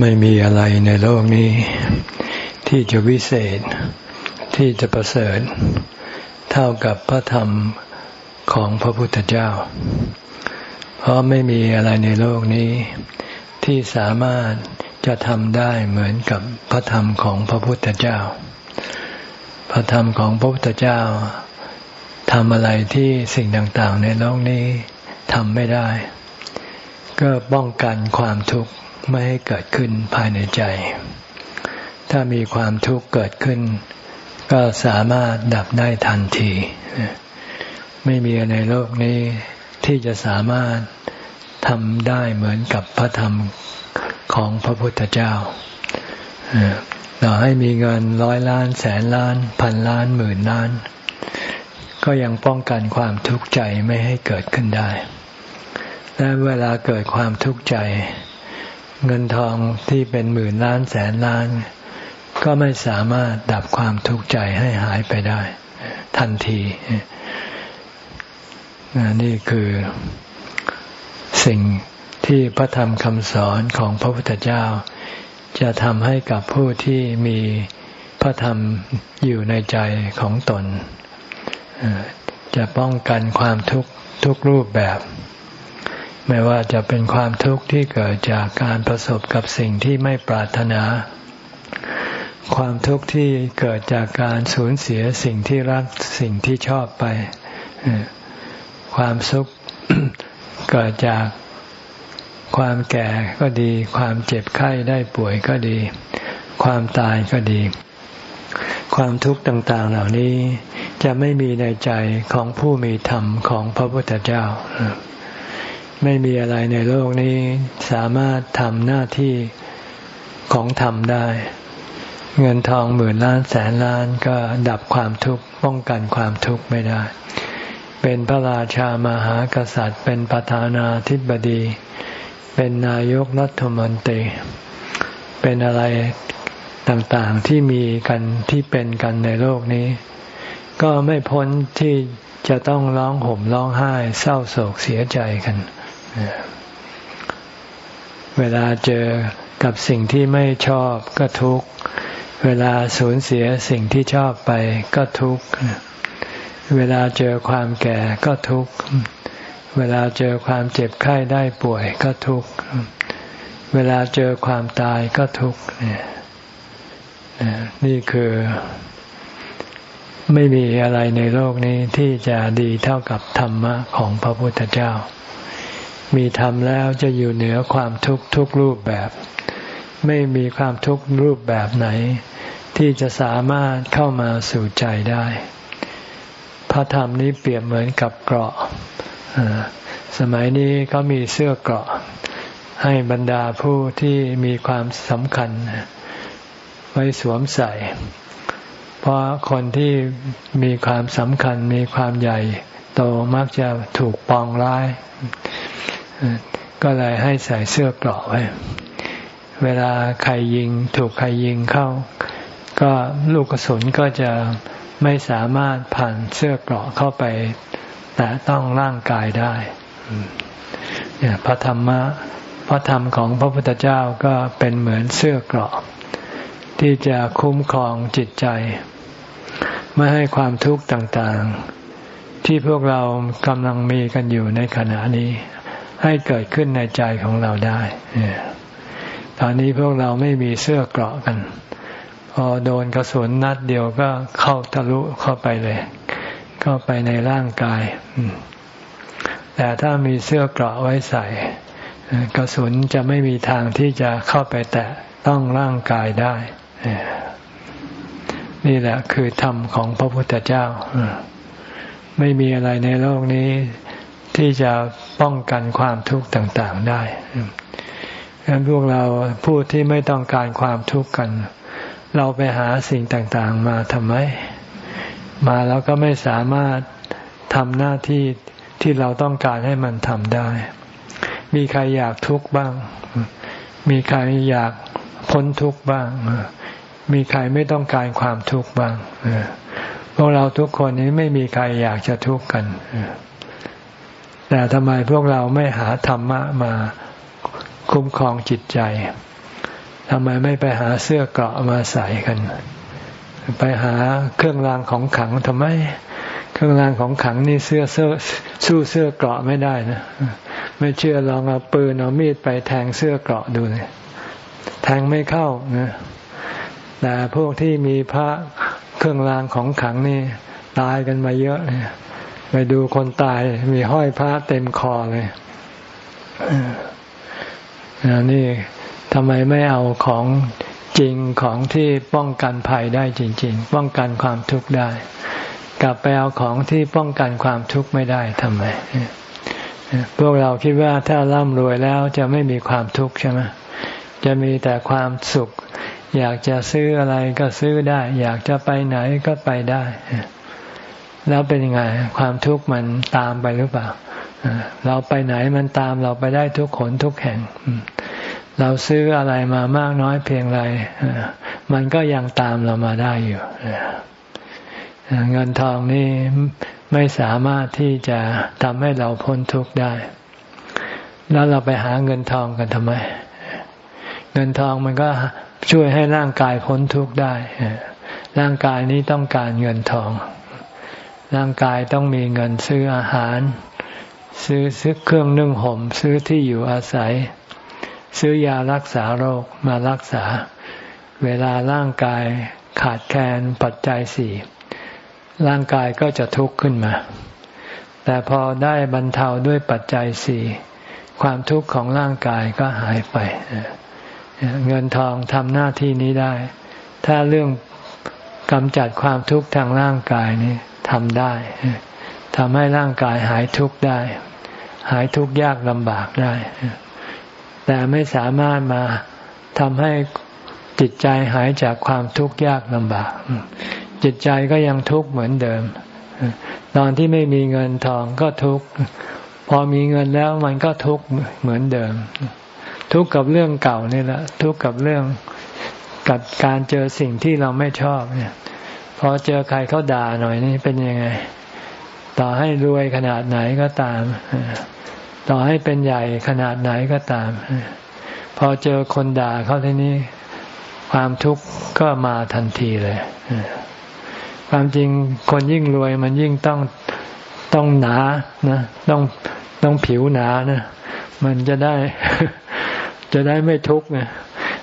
ไม่มีอะไรในโลกนี้ ที่จะวิเศษที่จะประเสริฐ เท่ากับพระธรรมของพระพุทธเจ้า เพราะไม่มีอะไรในโลกนี้ ที่สามารถจะทำได้เหมือนกับพระธรรมของพระพุทธเจ้า พระธรรมของพระพุทธเจ้าทำอะไรที่สิ่งต่างๆ ในโลกนี้ทำไม่ได้ ก็ป้องกันความทุกข์ ไม่ให้เกิดขึ้นภายในใจ ถ้ามีความทุกข์เกิดขึ้น ก็สามารถดับได้ทันที ไม่มีในโลกนี้ที่จะสามารถทำได้เหมือนกับพระธรรมของพระพุทธเจ้าเราให้มีเงินร้อยล้าน แสนล้าน พันล้านหมื่นล้าน ก็ยังป้องกันความทุกข์ใจไม่ให้เกิดขึ้นได้ และเวลาเกิดความทุกข์ใจ เงินทองที่เป็นหมื่นล้านแสนล้าน ก็ไม่สามารถดับความทุกข์ใจให้หายไปได้ ทันทีนี่คือสิ่งที่พระธรรมคำสอนของพระพุทธเจ้า จะทำให้กับผู้ที่มีพระธรรมอยู่ในใจของตน จะป้องกันความทุกข์ทุกรูปแบบ ไม่ว่าจะเป็นความทุกข์ที่เกิดจากการประสบกับสิ่งที่ไม่ปรารถนา ความทุกข์ที่เกิดจากการสูญเสียสิ่งที่รักสิ่งที่ชอบไป ความสุขเกิดจากความแก่ก็ดี ความเจ็บไข้ได้ป่วยก็ดี ความตายก็ดี ความทุกข์ต่าง ๆ เหล่านี้จะไม่มีในใจของผู้มีธรรมของพระพุทธเจ้า ไม่มีอะไรในโลกนี้สามารถทำหน้าที่ของธรรมได้ เงินทองหมื่นล้านแสนล้านก็ดับความทุกข์ป้องกันความทุกข์ไม่ได้ เป็นพระราชามหากษัตริย์ เป็นประธานาธิบดี เป็นนายกรัฐมนตรี เป็นอะไรต่างๆที่มีกันที่เป็นกันในโลกนี้ ก็ไม่พ้นที่จะต้องร้องห่มร้องไห้เศร้าโศกเสียใจกัน เวลาเจอกับสิ่งที่ไม่ชอบก็ทุกข์ เวลาสูญเสียสิ่งที่ชอบไปก็ทุกข์ เวลาเจอความแก่ก็ทุกข์ เวลาเจอความเจ็บไข้ได้ป่วยก็ทุกข์ เวลาเจอความตายก็ทุกข์นี่คือไม่มีอะไรในโลกนี้ที่จะดีเท่ากับธรรมะของพระพุทธเจ้า มีธรรมแล้วจะอยู่เหนือความทุกข์ทุกรูปแบบ ไม่มีความทุกข์รูปแบบไหน ที่จะสามารถเข้ามาสู่ใจได้ พระธรรมนี้เปรียบเหมือนกับเกราะสมัยนี้เขามีเสื้อเกราะ ให้บรรดาผู้ที่มีความสำคัญ ไว้สวมใส่ เพราะคนที่มีความสำคัญมีความใหญ่ โตมักจะถูกปองร้าย ก็เลยให้ใส่เสื้อเกราะไว้ เวลาใครยิงถูกใครยิงเข้า ก็ลูกกระสุนก็จะไม่สามารถผ่านเสื้อเกราะเข้าไป แต่ต้องร่างกายได้เนี่ยพระธรรมะพระธรรมของพระพุทธเจ้าก็เป็นเหมือนเสื้อเกราะ ที่จะคุ้มครองจิตใจ ไม่ให้ความทุกข์ต่างๆ ที่พวกเรากำลังมีกันอยู่ในขณะนี้ ให้เกิดขึ้นในใจของเราได้ตอนนี้พวกเราไม่มีเสื้อเกราะกัน พอโดนกระสุนนัดเดียวก็เข้าทะลุเข้าไปเลย เข้าไปในร่างกาย แต่ถ้ามีเสื้อเกราะไว้ใส่ กระสุนจะไม่มีทางที่จะเข้าไปแตะต้องร่างกายได้นี่แหละคือธรรมของพระพุทธเจ้า ไม่มีอะไรในโลกนี้ ที่จะป้องกันความทุกข์ต่างๆได้ดังนั้นพวกเราผู้ที่ไม่ต้องการความทุกข์กัน เราไปหาสิ่งต่างๆ มาทำไม มาแล้วก็ไม่สามารถทำหน้าที่ที่เราต้องการให้มันทำได้ มีใครอยากทุกข์บ้าง มีใครอยากพ้นทุกข์บ้าง มีใครไม่ต้องการความทุกข์บ้างพวกเราทุกคนนี้ไม่มีใครอยากจะทุกข์กัน แต่ทำไมพวกเราไม่หาธรรมะมาคุ้มครองจิตใจทำไมไม่ไปหาเสื้อเกราะมาใส่กัน ไปหาเครื่องรางของขังทำไม เครื่องรางของขังนี่เสื้อเสื้อสู้เสื้อเกราะไม่ได้นะ ไม่เชื่อลองเอาปืนเอามีดไปแทงเสื้อเกราะดูเลยแทงไม่เข้านะแต่พวกที่มีพระเครื่องรางของขังนี่ตายกันมาเยอะเนี่ย ไปดูคนตายมีห้อยพระเต็มคอเลยนี่ทำไมไม่เอาของจริงของที่ป้องกันภัยได้จริง ๆ ป้องกันความทุกข์ได้ กลับไปเอาของที่ป้องกันความทุกข์ไม่ได้ทำไมพวกเราคิดว่าถ้าร่ำรวยแล้วจะไม่มีความทุกข์ใช่ไหมจะมีแต่ความสุข อยากจะซื้ออะไรก็ซื้อได้ อยากจะไปไหนก็ไปได้ แล้วเป็นยังไง ความทุกข์มันตามไปหรือเปล่าเราไปไหนมันตามเราไปได้ทุกขนทุกแห่ง เราซื้ออะไรมามากน้อยเพียงไรมันก็ยังตามเรามาได้อยู่เงินทองนี่ไม่สามารถที่จะทำให้เราพ้นทุกข์ได้ แล้วเราไปหาเงินทองกันทำไม เงินทองมันก็ช่วยให้ร่างกายพ้นทุกข์ได้ร่างกายนี้ต้องการเงินทอง ร่างกายต้องมีเงินซื้ออาหาร ซื้อซื้อเครื่องนึ่งห่ม ซื้อที่อยู่อาศัย ซื้อยารักษาโรคมารักษา เวลาร่างกายขาดแคลนปัจจัยสี่ร่างกายก็จะทุกข์ขึ้นมา แต่พอได้บรรเทาด้วยปัจจัยสี่ความทุกข์ของร่างกายก็หายไป เงินทองทำหน้าที่นี้ได้ ถ้าเรื่องกำจัดความทุกข์ทางร่างกายนี้ ทำได้ทำให้ร่างกายหายทุกข์ได้ หายทุกข์ยากลำบากได้ แต่ไม่สามารถมาทำให้จิตใจหายจากความทุกข์ยากลำบาก จิตใจก็ยังทุกข์เหมือนเดิม ตอนที่ไม่มีเงินทองก็ทุกข์ พอมีเงินแล้วมันก็ทุกข์เหมือนเดิม ทุกข์กับเรื่องเก่านี่แหละ ทุกข์กับเรื่องกับการเจอสิ่งที่เราไม่ชอบเนี่ย พอเจอใครเขาด่าหน่อยนี่เป็นยังไง ต่อให้รวยขนาดไหนก็ตาม ต่อให้เป็นใหญ่ขนาดไหนก็ตาม พอเจอคนด่าเขาทีนี้ ความทุกข์ก็มาทันทีเลย ความจริงคนยิ่งรวยมันยิ่งต้องต้องหนานะต้องต้องผิวหนานะมันจะได้จะได้ไม่ทุกข์ไง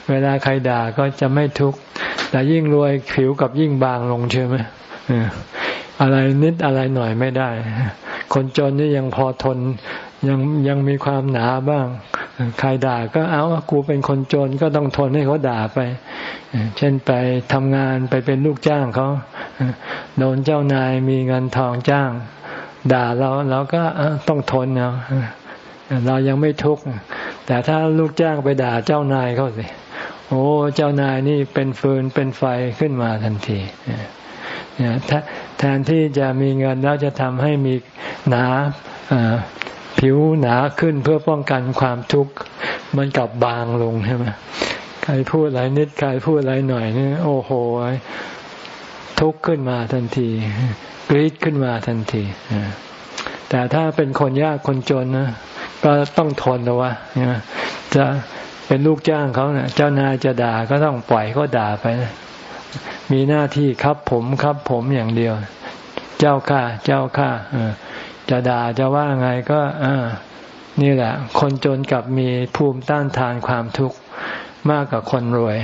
เวลาใครด่าก็จะไม่ทุกข์ แต่ยิ่งรวยผิวกับยิ่งบางลงใช่ไหมอะไรนิดอะไรหน่อยไม่ได้ คนจนนี่ยังพอทนยังยังมีความหนาบ้าง ใครด่าก็เอากูเป็นคนจนก็ต้องทนให้เขาด่าไป เช่นไปทำงานไปเป็นลูกจ้างเขาโดนเจ้านายมีเงินทองจ้าง ด่าเราเราก็ต้องทนเนาะเรายังไม่ทุกข์แต่ถ้าลูกจ้างไปด่าเจ้านายเขาสิ โอ้เจ้านายนี่เป็นฟืนเป็นไฟขึ้นมาทันทีเนี่ยแทนที่จะมีเงินแล้วจะทำให้มีหนาผิวหนาขึ้นเพื่อป้องกันความทุกข์มันกลับบางลงใช่ไหมใครพูดอะไรนิดใครพูดอะไรหน่อยนี่โอ้โห ทุกข์ขึ้นมาทันทีกรีดขึ้นมาทันทีแต่ถ้าเป็นคนยากคนจนนะก็ต้องทนนะวะจะ เป็นลูกจ้างเขาเนะ่ยเจ้านายจะด่าก็ต้องปล่อยเขาด่าไปนะมีหน้าที่ครับผมครับผมอย่างเดียว เจ้าข้าเจ้าข้าจะด่าจะว่าไงก็อนี่แหละ คนจนกับมีภูมิต้านทานความทุกข์มากกว่าคนรวย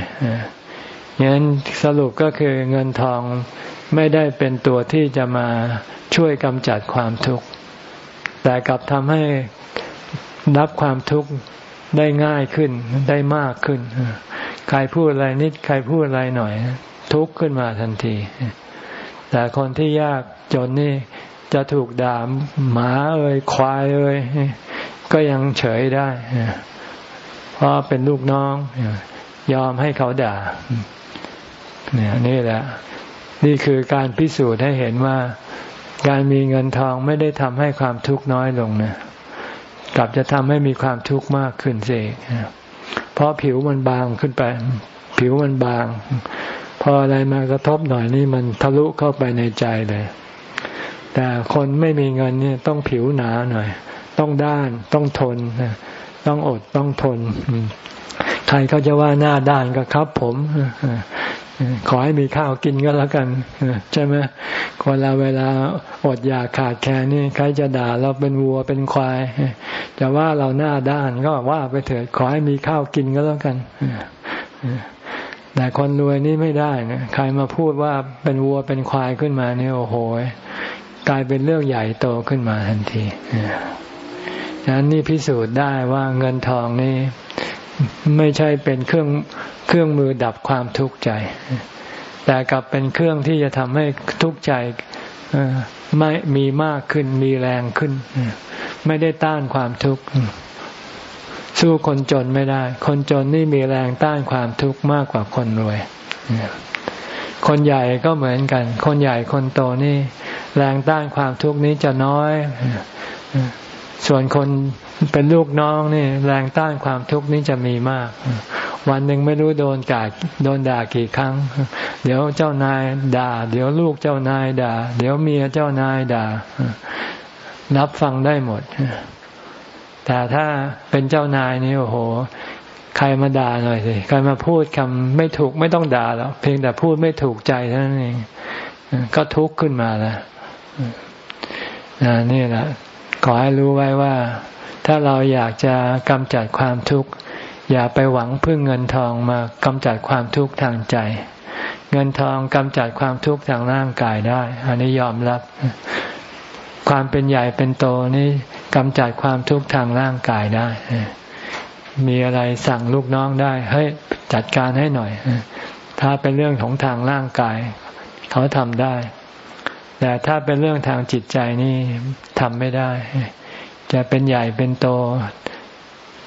อย่างนั้นสรุปก็คือเงินทองไม่ได้เป็นตัวที่จะมาช่วยกำจัดความทุกข์แต่กลับทำให้รับความทุกข์ ได้ง่ายขึ้นได้มากขึ้น ใครพูดอะไรนิดใครพูดอะไรหน่อย ทุกข์ขึ้นมาทันที แต่คนที่ยากจนนี่จะถูกด่าหมาเอ่ยควายเอ่ยก็ยังเฉยได้ เพราะเป็นลูกน้อง ยอมให้เขาด่าเนี่ยนี่แหละ นี่คือการพิสูจน์ให้เห็นว่า การมีเงินทองไม่ได้ทำให้ความทุกข์น้อยลงนะ กลับจะทำให้มีความทุกข์มากขึ้นเองเพราะผิวมันบางขึ้นไป ผิวมันบาง พออะไรมากระทบหน่อยนี่มันทะลุเข้าไปในใจเลย แต่คนไม่มีเงินเนี่ยต้องผิวหนาหน่อย ต้องด้านต้องทนต้องอดต้องทนใครเขาจะว่าหน้าด้านก็ครับผม ขอให้มีข้าวกินก็แล้วกันใช่ไหมคนเราเวลาอดอยากขาดแคลนนี่ใครจะด่าเราเป็นวัวเป็นควายจะว่าเราหน้าด้านก็ว่าไปเถิดขอให้มีข้าวกินก็แล้วกันแต่คนรวยนี่ไม่ได้นะใครมาพูดว่าเป็นวัวเป็นควายขึ้นมาเนี่ยโอ้โหกลายเป็นเรื่องใหญ่โตขึ้นมาทันทีฉะนั้นนี่พิสูจน์ได้ว่าเงินทองนี่ ไม่ใช่เป็นเครื่องเครื่องมือดับความทุกข์ใจ แต่กลับเป็นเครื่องที่จะทำให้ทุกข์ใจไม่มีมากขึ้นมีแรงขึ้น ไม่ได้ต้านความทุกข์สู้คนจนไม่ได้ คนจนนี่มีแรงต้านความทุกข์มากกว่าคนรวย คนใหญ่ก็เหมือนกัน คนใหญ่คนโตนี่ แรงต้านความทุกข์นี้จะน้อย ส่วนคน เป็นลูกน้องนี่แรงต้านความทุกข์นี้จะมีมาก วันหนึ่งไม่รู้โดนกาดโดนด่ากี่ครั้ง เดี๋ยวเจ้านายด่า เดี๋ยวลูกเจ้านายด่า เดี๋ยวเมียเจ้านายด่ารับฟังได้หมด แต่ถ้าเป็นเจ้านายนี่โอ้โห ใครมาด่าหน่อยสิใครมาพูดคำไม่ถูกไม่ต้องด่าแล้วเพียงแต่พูดไม่ถูกใจเท่านั้นเองก็ทุกข์ขึ้นมาแล้วนี่แหละขอให้รู้ไว้ว่า ถ้าเราอยากจะกำจัดความทุกข์ อย่าไปหวังพึ่งเงินทองมากำจัดความทุกข์ทางใจ เงินทองกำจัดความทุกข์ทางร่างกายได้ อันนี้ยอมรับ ความเป็นใหญ่เป็นโตนี่กำจัดความทุกข์ทางร่างกายได้ มีอะไรสั่งลูกน้องได้เฮ้ยจัดการให้หน่อย ถ้าเป็นเรื่องของทางร่างกาย เขาทำได้ แต่ถ้าเป็นเรื่องทางจิตใจนี่ทำไม่ได้ จะเป็นใหญ่เป็นโต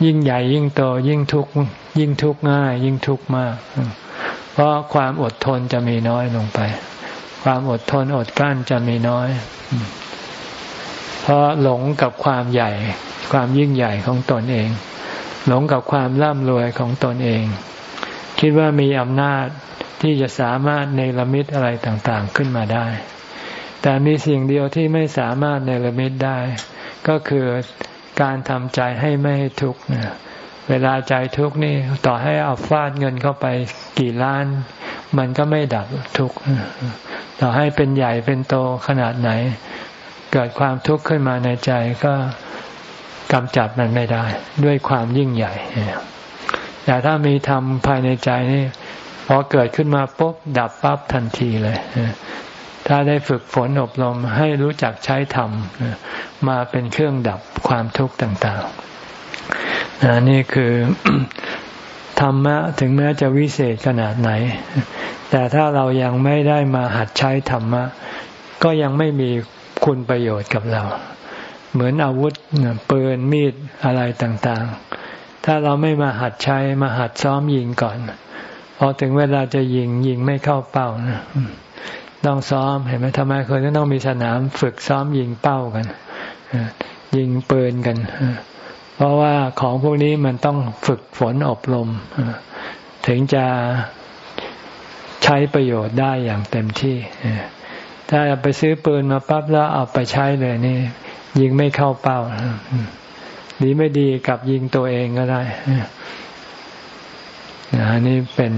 ยิ่งใหญ่ยิ่งโต ยิ่งทุกข์ยิ่งทุกข์ง่าย ยิ่งทุกข์มาก เพราะความอดทนจะมีน้อยลงไป ความอดทนอดกลั้นจะมีน้อย เพราะหลงกับความใหญ่ ความยิ่งใหญ่ของตนเอง หลงกับความร่ำรวยของตนเอง คิดว่ามีอำนาจที่จะสามารถในละมิตอะไรต่างๆขึ้นมาได้ แต่มีสิ่งเดียวที่ไม่สามารถในละมิตได้ ก็คือการทำใจให้ไม่ให้ทุกข์เวลาใจทุกข์นี่ต่อให้เอาฟาดเงินเข้าไปกี่ล้าน มันก็ไม่ดับทุกข์ต่อให้เป็นใหญ่เป็นโตขนาดไหน เกิดความทุกข์ขึ้นมาในใจก็กำจัดมันไม่ได้ ด้วยความยิ่งใหญ่แต่ถ้ามีธรรมภายในใจนี่พอเกิดขึ้นมาปุ๊บดับปั๊บทันทีเลย ถ้าได้ฝึกฝนอบรมให้รู้จักใช้ธรรมมาเป็นเครื่องดับความทุกข์ต่างๆนี่คือธรรมะถึงแม้จะวิเศษขนาดไหน แต่ถ้าเรายังไม่ได้มาหัดใช้ธรรมะ ก็ยังไม่มีคุณประโยชน์กับเรา เหมือนอาวุธปืนมีดอะไรต่างๆ ถ้าเราไม่มาหัดใช้มาหัดซ้อมยิงก่อน พอถึงเวลาจะยิงยิงไม่เข้าเป้านะ ต้องซ้อมเห็นไหมทำไมคนต้องมีสนามฝึกซ้อมยิงเป้ากันยิงปืนกัน เพราะว่าของพวกนี้มันต้องฝึกฝนอบรมถึงจะใช้ประโยชน์ได้อย่างเต็มที่ถ้าไปซื้อปืนมาปั๊บแล้วเอาไปใช้เลยนี่ ยิงไม่เข้าเป้าดีไม่ดีกับยิงตัวเองก็ได้นนี้เป็น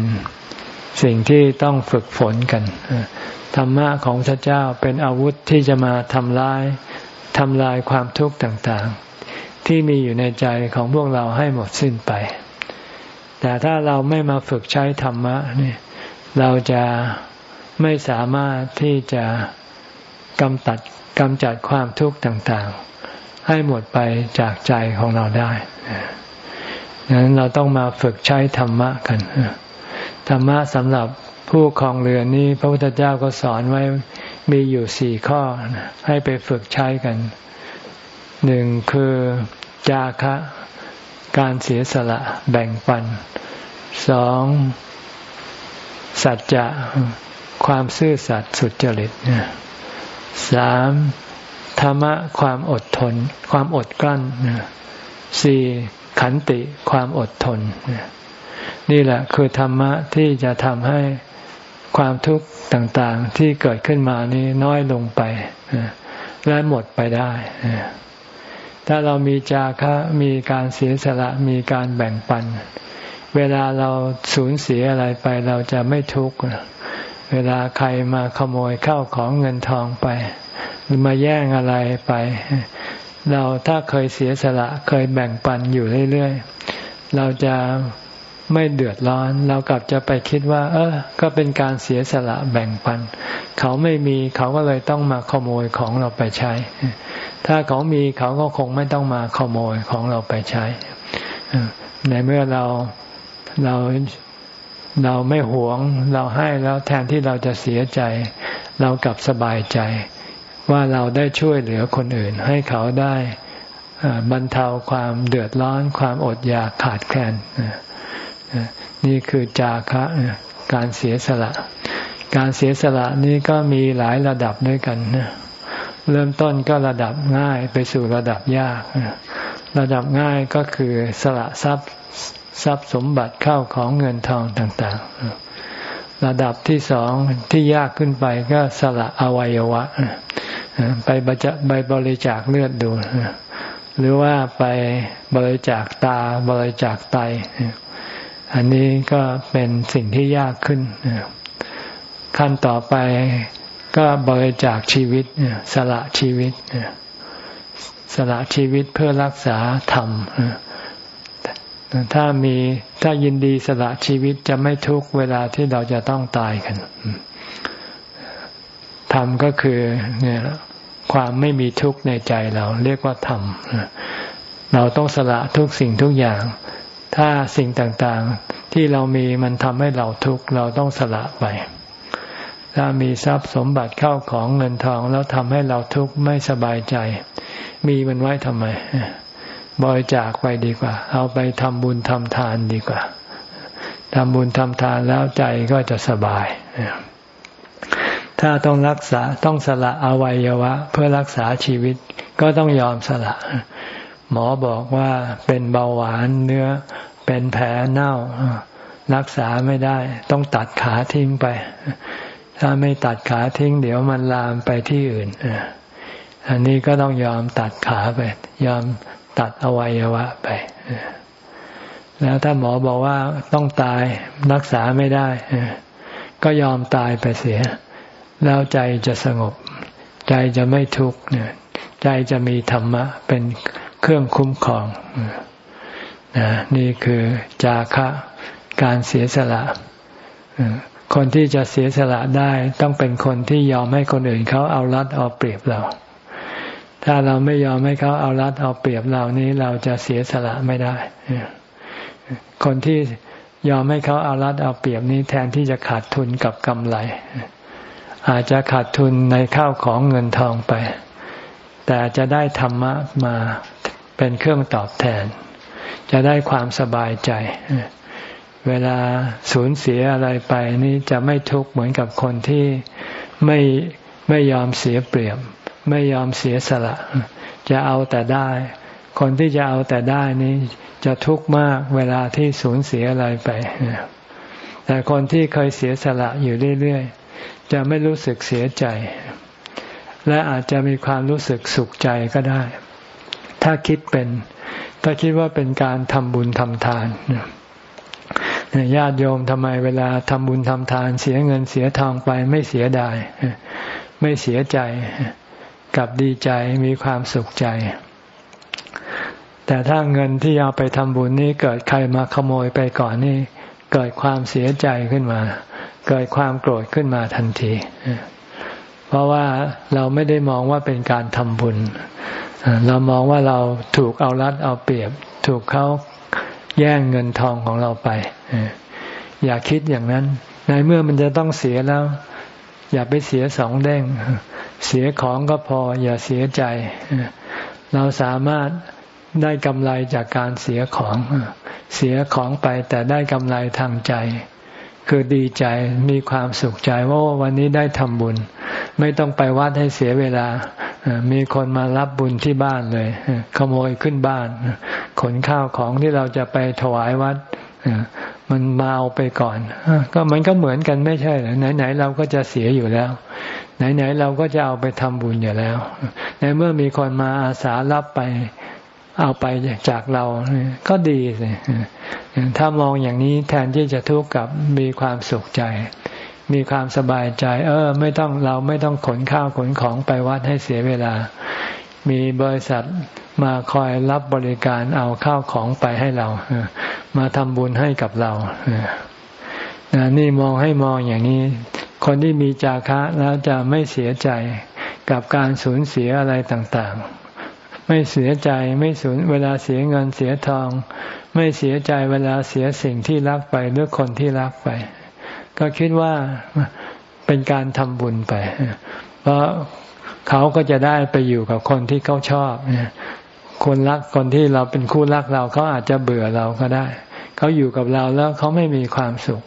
สิ่งที่ต้องฝึกฝนกัน ธรรมะของพระเจ้าเป็นอาวุธที่จะมาทำลายทำลายความทุกข์ต่างๆ ที่มีอยู่ในใจของพวกเราให้หมดสิ้นไป แต่ถ้าเราไม่มาฝึกใช้ธรรมะนี่เราจะไม่สามารถที่จะกำตัดกำจัดความทุกข์ต่างๆ ให้หมดไปจากใจของเราได้ดังนั้นเราต้องมาฝึกใช้ธรรมะกัน ธรรมะสำหรับ ผู้คลองเรือนนี้พระพุทธเจ้าก็สอนไว้มีอยู่สี่ข้อให้ไปฝึกใช้กันหนึ่งคือจาคะ การเสียสละแบ่งปันสองสัจจะความซื่อสัตย์สุจริตสามธรรมะความอดทน ความอดกลั้นสี่ขันติความอดทน นี่แหละคือธรรมะที่จะทำให้ ความทุกข์ต่างๆที่เกิดขึ้นมานี้น้อยลงไปและหมดไปได้ ถ้าเรามีจาคะมีการเสียสละมีการแบ่งปัน เวลาเราสูญเสียอะไรไปเราจะไม่ทุกข์เวลาใครมาขโมยเข้าของเงินทองไป หรือมาแย่งอะไรไป เราถ้าเคยเสียสละเคยแบ่งปันอยู่เรื่อยๆเราจะ ไม่เดือดร้อน เรากลับจะไปคิดว่า เออก็เป็นการเสียสละแบ่งปัน เขาไม่มีเขาก็เลยต้องมาขโมยของเราไปใช้ ถ้าเขามีเขาก็คงไม่ต้องมาขโมยของเราไปใช้ในเมื่อเราเราเราไม่หวง เราให้แล้วแทนที่เราจะเสียใจ เรากลับสบายใจ ว่าเราได้ช่วยเหลือคนอื่น ให้เขาได้บรรเทาความเดือดร้อนความอดอยากขาดแคลน นี่คือจาคะการเสียสละ การเสียสละนี้ก็มีหลายระดับด้วยกันเริ่มต้นก็ระดับง่ายไปสู่ระดับยาก ระดับง่ายก็คือสละทรัพย์ทรัพย์สมบัติเข้าของเงินทองต่างๆ ระดับที่สองที่ยากขึ้นไปก็สละอวัยวะ ไปบริไปบริจาคเลือดดู หรือว่าไปบริจาคตาบริจาคไต อันนี้ก็เป็นสิ่งที่ยากขึ้นขั้นต่อไปก็บริจาคชีวิตสละชีวิตสละชีวิตเพื่อรักษาธรรมถ้ามีถ้ายินดีสละชีวิตจะไม่ทุกเวลาที่เราจะต้องตายกันธรรมก็คือเนี่ยความไม่มีทุกข์ในใจเรา เรียกว่าธรรมเราต้องสละทุกสิ่งทุกอย่าง ถ้าสิ่งต่างๆที่เรามีมันทำให้เราทุกข์เราต้องสละไป ถ้ามีทรัพย์สมบัติเข้าของเงินทองแล้วทำให้เราทุกข์ไม่สบายใจ มีมันไว้ทำไม บริจาคไปดีกว่า เอาไปทำบุญทำทานดีกว่าทำบุญทำทานแล้วใจก็จะสบาย ถ้าต้องรักษาต้องสละอวัยวะ เพื่อรักษาชีวิตก็ต้องยอมสละ หมอบอกว่าเป็นเบาหวานเนื้อ เป็นแผลเน่า รักษาไม่ได้ ต้องตัดขาทิ้งไป ถ้าไม่ตัดขาทิ้ง เดี๋ยวมันลามไปที่อื่นอันนี้ก็ต้องยอมตัดขาไป ยอมตัดอวัยวะไปแล้วถ้าหมอบอกว่าต้องตายรักษาไม่ได้ ก็ยอมตายไปเสีย แล้วใจจะสงบ ใจจะไม่ทุกข์ใจจะมีธรรมะเป็น เครื่องคุ้มครองนี่คือจาคะการเสียสละคนที่จะเสียสละได้ต้องเป็นคนที่ยอมให้คนอื่นเขาเอารัดเอาเปรียบเรา ถ้าเราไม่ยอมให้เขาเอารัดเอาเปรียบเรานี้เราจะเสียสละไม่ได้ คนที่ยอมให้เขาเอารัดเอาเปรียบนี้แทนที่จะขาดทุนกับกำไร อาจจะขาดทุนในข้าวของเงินทองไป แต่จะได้ธรรมะมาเป็นเครื่องตอบแทน จะได้ความสบายใจ เวลาสูญเสียอะไรไปนี่จะไม่ทุกข์เหมือนกับคนที่ไม่ไม่ยอมเสียเปรียบ ไม่ยอมเสียสละ จะเอาแต่ได้ คนที่จะเอาแต่ได้นี้จะทุกข์มากเวลาที่สูญเสียอะไรไป แต่คนที่เคยเสียสละอยู่เรื่อยๆ จะไม่รู้สึกเสียใจ และอาจจะมีความรู้สึกสุขใจก็ได้ ถ้าคิดเป็น ถ้าคิดว่าเป็นการทำบุญทำทานญาติโยมทำไมเวลาทำบุญทำทาน เสียเงินเสียทองไปไม่เสียดายไม่เสียใจกับดีใจมีความสุขใจ แต่ถ้าเงินที่เอาไปทำบุญนี้เกิดใครมาขโมยไปก่อนนี่ เกิดความเสียใจขึ้นมา เกิดความโกรธขึ้นมาทันที เพราะว่าเราไม่ได้มองว่าเป็นการทำบุญ เรามองว่าเราถูกเอารัดเอาเปรียบ ถูกเขาแย่งเงินทองของเราไป อย่าคิดอย่างนั้น ในเมื่อมันจะต้องเสียแล้ว อย่าไปเสียสองเด้ง เสียของก็พอ อย่าเสียใจ เราสามารถได้กำไรจากการเสียของ เสียของไปแต่ได้กำไรทางใจ คือดีใจมีความสุขใจว่าวันนี้ได้ทำบุญ ไม่ต้องไปวัดให้เสียเวลา มีคนมารับบุญที่บ้านเลย ขโมยขึ้นบ้าน ขนข้าวของที่เราจะไปถวายวัดมันมาเอาไปก่อน ก็มันก็เหมือนกันไม่ใช่หรือไหนๆเราก็จะเสียอยู่แล้ว ไหนๆเราก็จะเอาไปทำบุญอยู่แล้ว ในเมื่อมีคนมาอาสารับไป เอาไปจากเราก็ดีเลยถ้ามองอย่างนี้แทนที่จะทุกข์กับมีความสุขใจ มีความสบายใจ เออ ไม่ต้องเราไม่ต้องขนข้าวขนของไปวัดให้เสียเวลา มีบริษัทมาคอยรับบริการเอาข้าวของไปให้เรา มาทำบุญให้กับเรานี่มองให้มองอย่างนี้ คนที่มีจาคะแล้วจะไม่เสียใจกับการสูญเสียอะไรต่าง ๆ ไม่เสียใจไม่สูญเวลาเสียเงินเสียทอง ไม่เสียใจเวลาเสียสิ่งที่รักไปหรือคนที่รักไป ก็คิดว่าเป็นการทำบุญไป เพราะเขาก็จะได้ไปอยู่กับคนที่เขาชอบคนรักคนที่เราเป็นคู่รักเราเขาอาจจะเบื่อเราก็ได้ เขาอยู่กับเราแล้วเขาไม่มีความสุข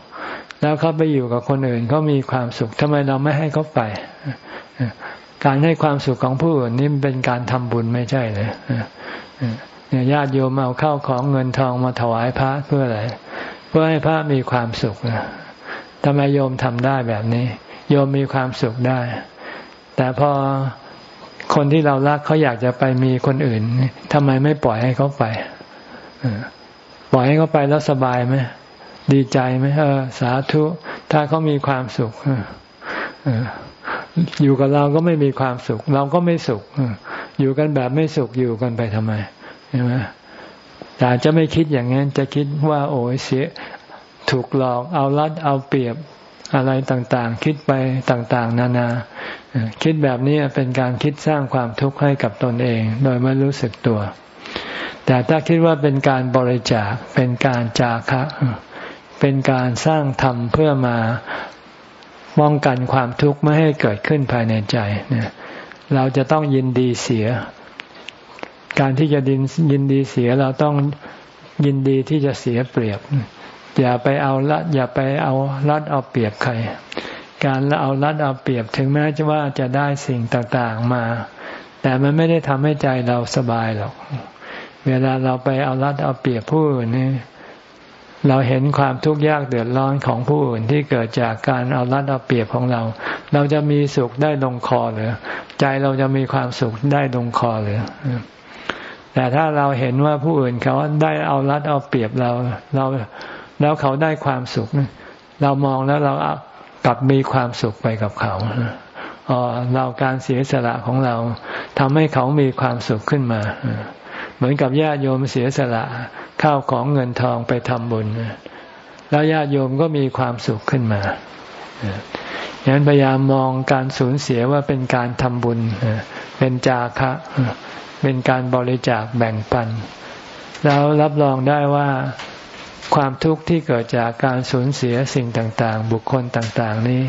แล้วเขาไปอยู่กับคนอื่นเขามีความสุขทำไมเราไม่ให้เขาไป การให้ความสุขของผู้อื่นนี่เป็นการทำบุญไม่ใช่เลยเนี่ยญาติโยมเอาเข้าของเงินทองมาถวายพระเพื่ออะไร เพื่อให้พระมีความสุขนะทำไมโยมทำได้แบบนี้ โยมมีความสุขได้ แต่พอคนที่เรารักเขาอยากจะไปมีคนอื่นทำไมไม่ปล่อยให้เขาไปปล่อยให้เขาไปแล้วสบายไหมดีใจไหมเออ สาธุ ถ้าเขามีความสุข อยู่กับเราก็ไม่มีความสุข เราก็ไม่สุขอยู่กันแบบไม่สุขอยู่กันไปทำไมใช่ไหมแต่จะไม่คิดอย่างนั้นจะคิดว่า โอ้ยเสียถูกหลอกเอารัดเอาเปรียบอะไรต่างๆ คิดไปต่างๆ นานา คิดแบบนี้เป็นการคิดสร้างความทุกข์ให้กับตนเอง โดยไม่รู้สึกตัว แต่ถ้าคิดว่าเป็นการบริจาคเป็นการจาคะ เป็นการสร้างธรรมเพื่อมา ป้องกันความทุกข์ไม่ให้เกิดขึ้นภายในใจเราจะต้องยินดีเสีย การที่จะดินยินดีเสียเราต้องยินดีที่จะเสียเปรียบ อย่าไปเอาละอย่าไปเอารัดเอาเปรียบใคร การเอารัดเอาเปรียบถึงแม้จะว่าจะได้สิ่งต่างๆมา แต่มันไม่ได้ทำให้ใจเราสบายหรอก เวลาเราไปเอารัดเอาเปรียบผู้อื่นนี่ เราเห็นความทุกข์ยากเดือดร้อนของผู้อื่นที่เกิดจากการเอารัดเอาเปรียบของเรา เราจะมีสุขได้ลงคอหรือใจเราจะมีความสุขได้ลงคอหรือแต่ถ้าเราเห็นว่าผู้อื่นเขาได้เอารัดเอาเปรียบเรา เราแล้วเขาได้ความสุข เรามองแล้วเรากลับมีความสุขไปกับเขาอ๋อเราการเสียสละของเราทำให้เขามีความสุขขึ้นมา เหมือนกับญาติโยมเสียสละ ข้าวของเงินทองไปทำบุญ แล้วญาติโยมก็มีความสุขขึ้นมาฉะนั้นพยายามมองการสูญเสียว่าเป็นการทำบุญ เป็นจาคะ เป็นการบริจาคแบ่งปัน แล้วรับรองได้ว่าความทุกข์ที่เกิดจากการสูญเสียสิ่งต่าง ๆ บุคคลต่าง ๆ นี้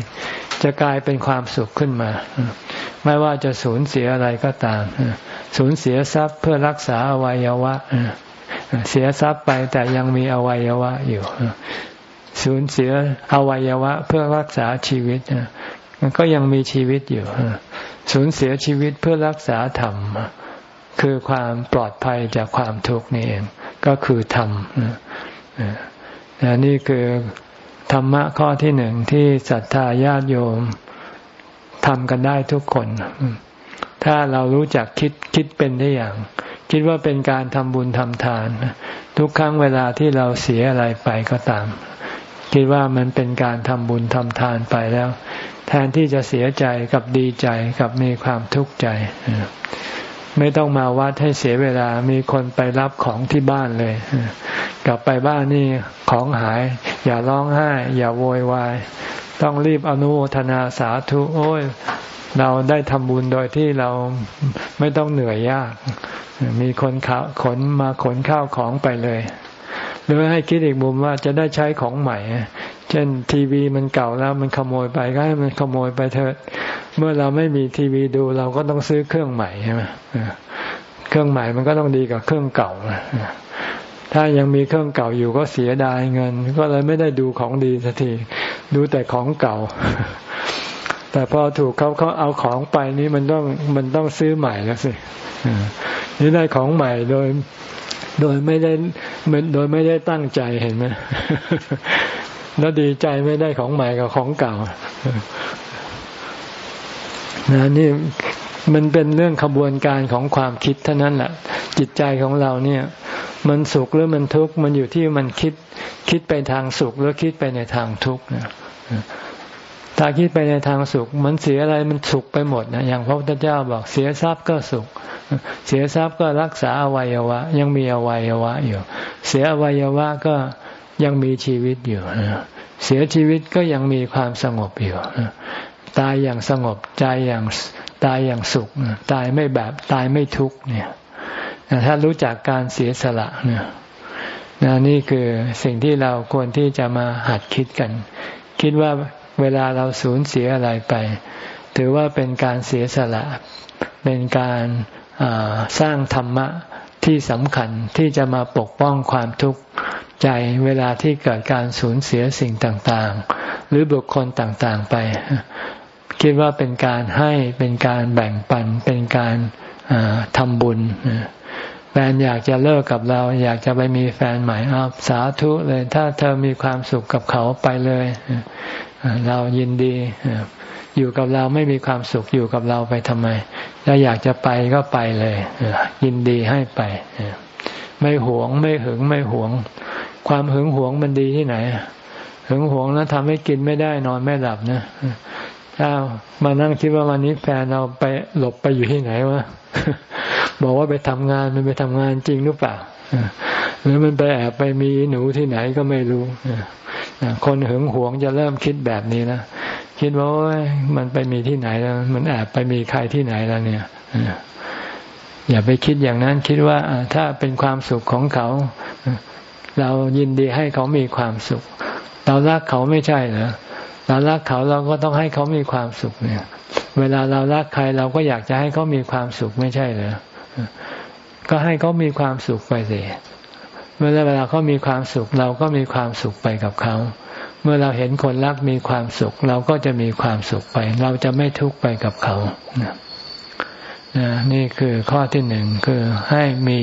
จะกลายเป็นความสุขขึ้นมา ไม่ว่าจะสูญเสียอะไรก็ตาม สูญเสียทรัพย์เพื่อรักษาอวัยวะ เสียทรัพย์ไปแต่ยังมีอวัยวะอยู่สูญเสียอวัยวะเพื่อรักษาชีวิตมันก็ยังมีชีวิตอยู่สูญเสียชีวิตเพื่อรักษาธรรม คือความปลอดภัยจากความทุกข์นี่เอง ก็คือธรรมนี่คือธรรมะข้อที่หนึ่งที่ศรัทธาญาติโยมทำกันได้ทุกคน ถ้าเรารู้จักคิดคิดเป็นได้อย่าง คิดว่าเป็นการทำบุญทำทาน ทุกครั้งเวลาที่เราเสียอะไรไปก็ตาม คิดว่ามันเป็นการทำบุญทำทานไปแล้ว แทนที่จะเสียใจกับดีใจกับมีความทุกข์ใจไม่ต้องมาวัดให้เสียเวลา มีคนไปรับของที่บ้านเลย กลับไปบ้านนี่ของหาย อย่าร้องไห้ อย่าโวยวาย ต้องรีบอนุโมทนาสาธุโอ้ยเราได้ทำบุญโดยที่เราไม่ต้องเหนื่อยยาก มีคนขาขนมาขนข้าวของไปเลย หรือให้คิดอีกมุมว่าจะได้ใช้ของใหม่ เช่นทีวีมันเก่าแล้วมันขโมยไปก็ให้มันขโมยไปเถิดเมื่อเราไม่มีทีวีดูเราก็ต้องซื้อเครื่องใหม่ใช่ไหมเครื่องใหม่มันก็ต้องดีกว่าเครื่องเก่า ถ้ายังมีเครื่องเก่าอยู่ก็เสียดายเงิน ก็เลยไม่ได้ดูของดีสักทีดูแต่ของเก่า แต่พอถูกเขาเขาเอาของไปนี่มันต้องมันต้องซื้อใหม่แล้วสินี่ได้ของใหม่โดยโดยไม่ได้โดยไม่ได้ตั้งใจเห็นไหมแล้วดีใจไม่ได้ของใหม่กับของเก่านะนี่มันเป็นเรื่องขบวนการของความคิดเท่านั้นแหละจิตใจของเราเนี่ย มันสุขหรือมันทุกข์มันอยู่ที่มันคิดคิดไปทางสุขหรือคิดไปในทางทุกข์นะถ้าคิดไปในทางสุข มันเสียอะไรมันสุขไปหมดนะอย่างพระพุทธเจ้าบอกเสียทรัพย์ก็สุข เสียทรัพย์ก็รักษาอวัยวะ ยังมีอวัยวะอยู่ เสียอวัยวะก็ยังมีชีวิตอยู่เสียชีวิตก็ยังมีความสงบอยู่ตายอย่างสงบใจอย่างตายอย่างสุข ตายไม่แบบตายไม่ทุกข์เนี่ย ถ้ารู้จักการเสียสละเนี่ยนี่คือสิ่งที่เราควรที่จะมาหัดคิดกัน คิดว่าเวลาเราสูญเสียอะไรไป ถือว่าเป็นการเสียสละ เป็นการสร้างธรรมะที่สำคัญที่จะมาปกป้องความทุกข์ใจเวลาที่เกิดการสูญเสียสิ่งต่างๆ หรือบุคคลต่างๆไป คิดว่าเป็นการให้เป็นการแบ่งปันเป็นการทำบุญ แฟนอยากจะเลิกกับเรา อยากจะไปมีแฟนใหม่อาสาธุเลย ถ้าเธอมีความสุขกับเขาไปเลยเรายินดีอยู่กับเราไม่มีความสุขอยู่กับเราไปทำไม ถ้าอยากจะไปก็ไปเลยยินดีให้ไปไม่หวงไม่หึงไม่หวง ความหึงหวงมันดีที่ไหนหึงหวงแล้วทำให้กินไม่ได้นอนไม่หลับนะถ้ามานั่งคิดว่าวันนี้แฟนเราไปหลบไปอยู่ที่ไหนวะ บอกว่าไปทำงานมันไปทำงานจริงหรือเปล่าหรือมันไปแอบไปมีหนูที่ไหนก็ไม่รู้คนหึงหวงจะเริ่มคิดแบบนี้นะคิดว่ามันไปมีที่ไหนแล้ว มันแอบไปมีใครที่ไหนแล้วเนี่ยอย่าไปคิดอย่างนั้นคิดว่าถ้าเป็นความสุขของเขา เรายินดีให้เขามีความสุข เรารักเขาไม่ใช่เหรอเรารักเขาเราก็ต้องให้เขามีความสุขเนี่ย เวลาเรารักใครเราก็อยากจะให้เขามีความสุขไม่ใช่เหรอ ก็ให้เขามีความสุขไปสิเมื่อเวลาเขามีความสุข เราก็มีความสุขไปกับเขาเมื่อเราเห็นคนรักมีความสุข เราก็จะมีความสุขไป เราจะไม่ทุกข์ไปกับเขานี่คือข้อที่หนึ่งคือให้มี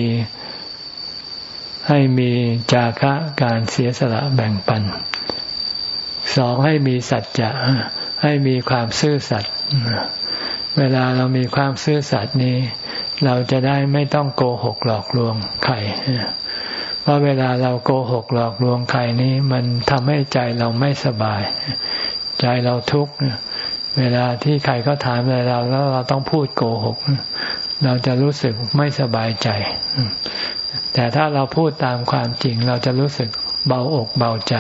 ให้มีจาคะการเสียสละแบ่งปันสองให้มีสัจจะให้มีความซื่อสัตย์เวลาเรามีความซื่อสัตย์นี้ เราจะได้ไม่ต้องโกหกหลอกลวงใครเพราะเวลาเราโกหกหลอกลวงใครนี้มันทำให้ใจเราไม่สบาย ใจเราทุกข์เวลาที่ใครเขาถามอะไรเราแล้วเราต้องพูดโกหก เราจะรู้สึกไม่สบายใจ แต่ถ้าเราพูดตามความจริง เราจะรู้สึกเบาอกเบาใจ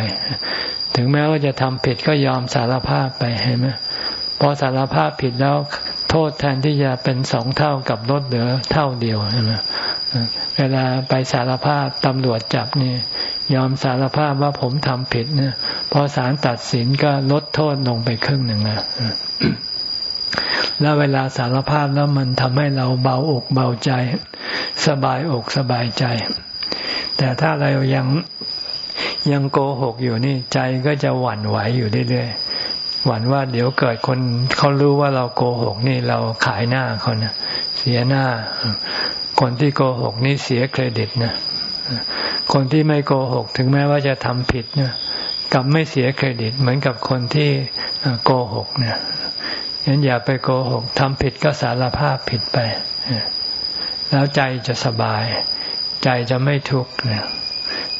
ถึงแม้ว่าจะทำผิดก็ยอมสารภาพไปเห็นไหมพอสารภาพผิดแล้ว โทษแทนที่จะเป็นสองเท่ากับลดเหลือเท่าเดียวใช่ไหมเวลาไปสารภาพตำรวจจับนี่ยอมสารภาพว่าผมทำผิดเนี่ยพอศาลตัดสินก็ลดโทษลงไปครึ่งหนึ่งนะแล้วเวลาสารภาพแล้วมันทำให้เราเบาอกเบาใจ สบายอกสบายใจ แต่ถ้าเรายังยังโกหกอยู่นี่ใจก็จะหวั่นไหวอยู่เรื่อยๆ หวั่นว่าเดี๋ยวเกิดคนเขารู้ว่าเราโกหกนี่เราขายหน้าเขานะเสียหน้า คนที่โกหกนี่เสียเครดิตนะคนที่ไม่โกหกถึงแม้ว่าจะทำผิดนี่ยกับไม่เสียเครดิต เหมือนกับคนที่โกหกเนี่ยงั้นอย่าไปโกหกทำผิดก็สารภาพผิดไป แล้วใจจะสบาย ใจจะไม่ทุกข์นี่ย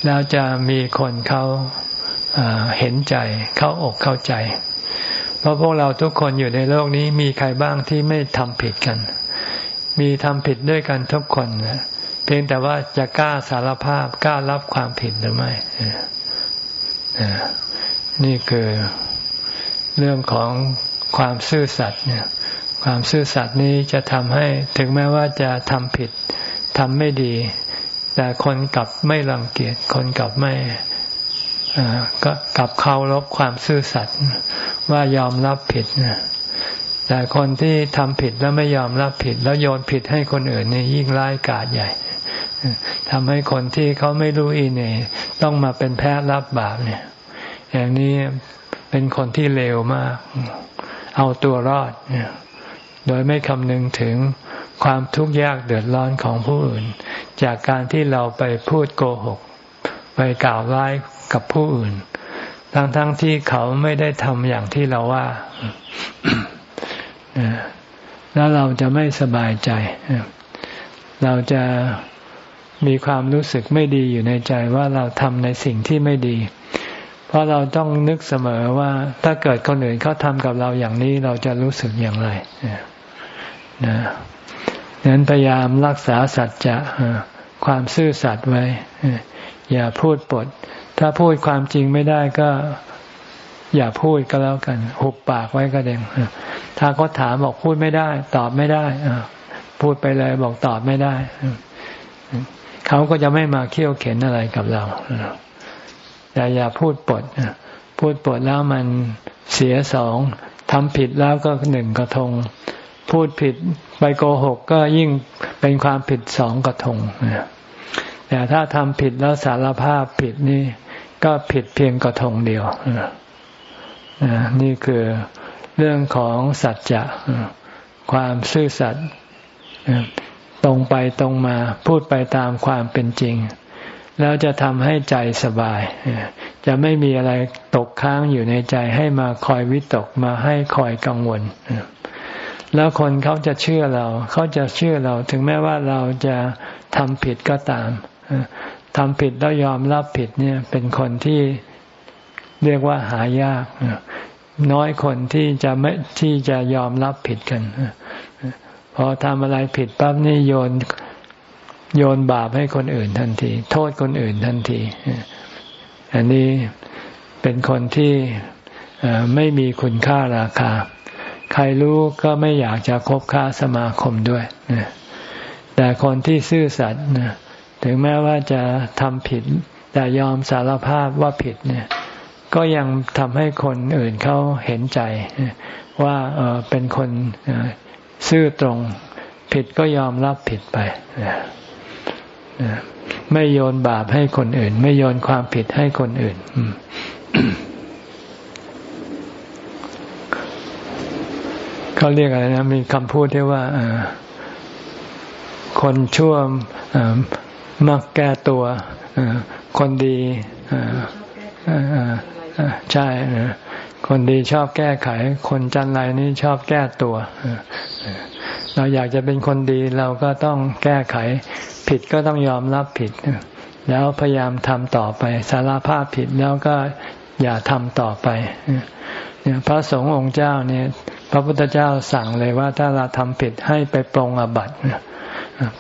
แล้วจะมีคนเขาเห็นใจ เข้าอกเข้าใจ เพราะพวกเราทุกคนอยู่ในโลกนี้มีใครบ้างที่ไม่ทำผิดกัน มีทำผิดด้วยกันทุกคนเพียงแต่ว่าจะกล้าสารภาพกล้ารับความผิดหรือไม่นี่คือเรื่องของความซื่อสัตย์เนี่ยความซื่อสัตย์นี้จะทำให้ถึงแม้ว่าจะทำผิดทำไม่ดี แต่คนกลับไม่รังเกียจคนกลับไม่ ก็กลับเคารพความซื่อสัตย์ว่ายอมรับผิดแต่คนที่ทำผิดแล้วไม่ยอมรับผิด แล้วโยนผิดให้คนอื่นนี่ยิ่งร้ายกาจใหญ่ทำให้คนที่เขาไม่รู้อีเนี่ยต้องมาเป็นแพ้รับบาปเนี่ย อย่างนี้เป็นคนที่เลวมาก เอาตัวรอดโดยไม่คำนึงถึงความทุกข์ยากเดือดร้อนของผู้อื่น จากการที่เราไปพูดโกหก ไปกล่าวร้ายกับผู้อื่น ทั้งๆทที่เขาไม่ได้ทำอย่างที่เราว่า แล้วเราจะไม่สบายใจ เราจะมีความรู้สึกไม่ดีอยู่ในใจว่าเราทำในสิ่งที่ไม่ดี เพราะเราต้องนึกเสมอว่าถ้าเกิดคนอื่นเขาทำกับเราอย่างนี้เราจะรู้สึกอย่างไรนะนั้นพยายามรักษาสัจจะความซื่อสัตย์ไว้ อย่าพูดปด ถ้าพูดความจริงไม่ได้ก็อย่าพูดก็แล้วกัน หุบปากไว้ก็เด้งถ้าเขาถามบอกพูดไม่ได้ ตอบไม่ได้พูดไปเลยบอกตอบไม่ได้เขาก็จะไม่มาเคี่ยวเข็นอะไรกับเราแต่อย่าพูดปดพูดปดแล้วมันเสียสองทำผิดแล้วก็หนึ่งกระทง พูดผิดไปโกหกก็ยิ่งเป็นความผิดสองกระทง แต่ถ้าทำผิดแล้วสารภาพผิดนี่ก็ผิดเพียงกระทงเดียวนี่คือเรื่องของสัจจะความซื่อสัตย์ตรงไปตรงมาพูดไปตามความเป็นจริง แล้วจะทำให้ใจสบาย จะไม่มีอะไรตกค้างอยู่ในใจให้มาคอยวิตกมาให้คอยกังวล แล้วคนเขาจะเชื่อเรา เขาจะเชื่อเราถึงแม้ว่าเราจะทำผิดก็ตาม ทำผิดแล้วยอมรับผิดเนี่ย เป็นคนที่เรียกว่าหายาก น้อยคนที่จะไม่ที่จะยอมรับผิดกัน พอทำอะไรผิดปั๊บนี่โยนโยนบาปให้คนอื่นทันที โทษคนอื่นทันที อันนี้เป็นคนที่ไม่มีคุณค่าราคา ใครรู้ก็ไม่อยากจะคบค้าสมาคมด้วยแต่คนที่ซื่อสัตย์ ถึงแม้ว่าจะทำผิด แต่ยอมสารภาพว่าผิดเนี่ย ก็ยังทำให้คนอื่นเขาเห็นใจ ว่าเเป็นคนซื่อตรง ผิดก็ยอมรับผิดไปไม่โยนบาปให้คนอื่น ไม่โยนความผิดให้คนอื่นเขาเรียกอะไรนะ มีคำพูดที่ว่าคนชั่ว มักแก้ตัวคนดีใช่คนดีชอบแก้ไข คนจันไรนี่ชอบแก้ตัวเราอยากจะเป็นคนดีเราก็ต้องแก้ไข ผิดก็ต้องยอมรับผิด แล้วพยายามทำต่อไปสารภาพผิดแล้วก็อย่าทำต่อไปเนี่ยพระสงฆ์องค์เจ้าเนี่ย พระพุทธเจ้าสั่งเลยว่าถ้าเราทำผิดให้ไปปรงอบัติ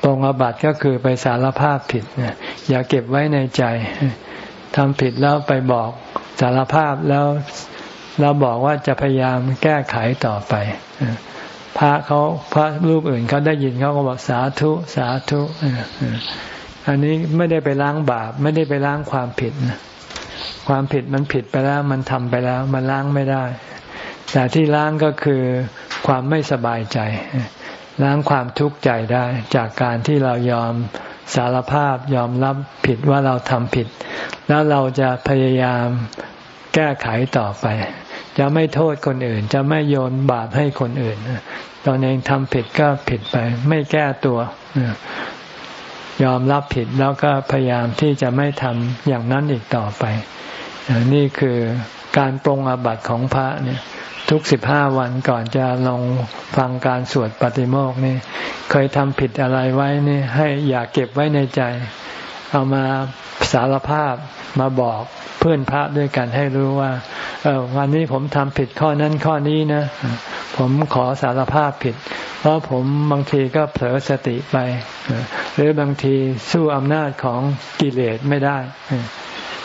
ปรงอบัติก็คือไปสารภาพผิดอย่าเก็บไว้ในใจทำผิดแล้วไปบอกสารภาพแล้วเราบอกว่าจะพยายามแก้ไขต่อไปพระเขาพระรูปอื่นเขาได้ยินเขาก็บอกสาธุสาธุอันนี้ไม่ได้ไปล้างบาป ไม่ได้ไปล้างความผิดความผิดมันผิดไปแล้ว มันทำไปแล้ว มันล้างไม่ได้ แต่ที่ล้างก็คือความไม่สบายใจ ล้างความทุกข์ใจได้ จากการที่เรายอมสารภาพยอมรับผิดว่าเราทำผิด แล้วเราจะพยายามแก้ไขต่อไป จะไม่โทษคนอื่น จะไม่โยนบาปให้คนอื่นตอนเองทำผิดก็ผิดไป ไม่แก้ตัวยอมรับผิดแล้วก็พยายามที่จะไม่ทำอย่างนั้นอีกต่อไป นี่คือ การปรงอาบัติของพระเนี่ย ทุกสิบห้าวันก่อนจะลงฟังการสวดปฏิโมกนี่เคยทำผิดอะไรไว้นี่ให้อย่าเก็บไว้ในใจ เอามาสารภาพมาบอกเพื่อนพระด้วยกันให้รู้ว่า เออวันนี้ผมทำผิดข้อนั้นข้อนี้นะ ผมขอสารภาพผิด เพราะผมบางทีก็เผลอสติไป หรือบางทีสู้อำนาจของกิเลสไม่ได้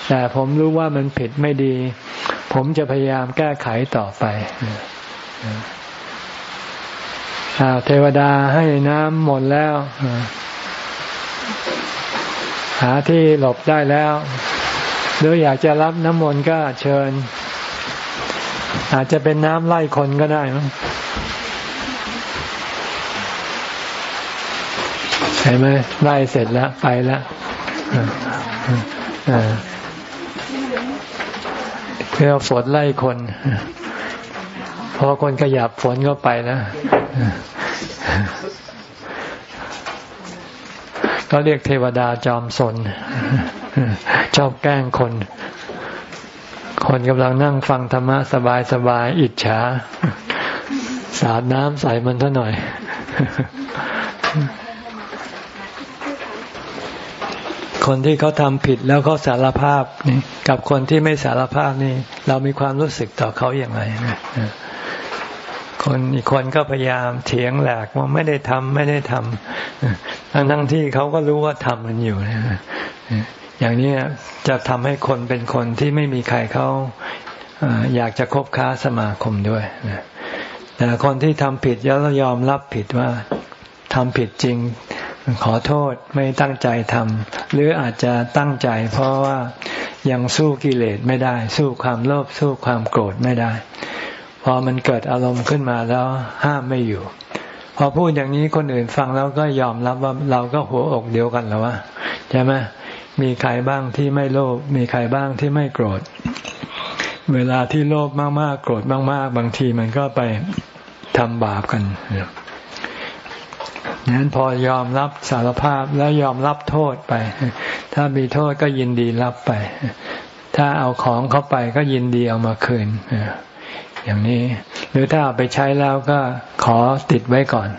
แต่ผมรู้ว่ามันผิดไม่ดี ผมจะพยายามแก้ไขต่อไปเทวดาให้น้ำหมดแล้ว หาที่หลบได้แล้ว หรืออยากจะรับน้ำมนต์ก็เชิญ อาจจะเป็นน้ำไล่คนก็ได้มั้งใช่ไหมไล่เสร็จแล้ว ไปแล้ว เพื่อฝนไล่คนพอคนขยับฝนก็ไปแล้วก็เรียกเทวดาจอมสน ชอบแกล้งคน คนกำลังนั่งฟังธรรมะสบายสบายอิจฉา สาดน้ำใส่มันซะหน่อย คนที่เขาทำผิดแล้วเขาสารภาพนี่กับคนที่ไม่สารภาพนี่ เรามีความรู้สึกต่อเขาอย่างไรนะคนอีกคนก็พยายามเถียงแหลกว่าไม่ได้ทำไม่ได้ทำทั้งทั้งที่เขาก็รู้ว่าทำมันอยู่อย่างนี้จะทำให้คนเป็นคนที่ไม่มีใครเขาอยากจะคบค้าสมาคมด้วยแต่คนที่ทำผิดแล้วยอมรับผิดว่าทำผิดจริง ขอโทษไม่ตั้งใจทำหรืออาจจะตั้งใจ เพราะว่ายังสู้กิเลสไม่ได้ สู้ความโลภสู้ความโกรธไม่ได้ พอมันเกิดอารมณ์ขึ้นมาแล้วห้ามไม่อยู่ พอพูดอย่างนี้คนอื่นฟังแล้วก็ยอมรับว่าเราก็หัวอกเดียวกันแล้ววะใช่ไหมมีใครบ้างที่ไม่โลภมีใครบ้างที่ไม่โกรธ เวลาที่โลภมากๆโกรธมาก ๆ บางทีมันก็ไปทำบาปกัน นั้นพอยอมรับสารภาพแล้วยอมรับโทษไป ถ้ามีโทษก็ยินดีรับไป ถ้าเอาของเข้าไปก็ยินดีเอามาคืนอย่างนี้ หรือถ้าเอาไปใช้แล้วก็ขอติดไว้ก่อน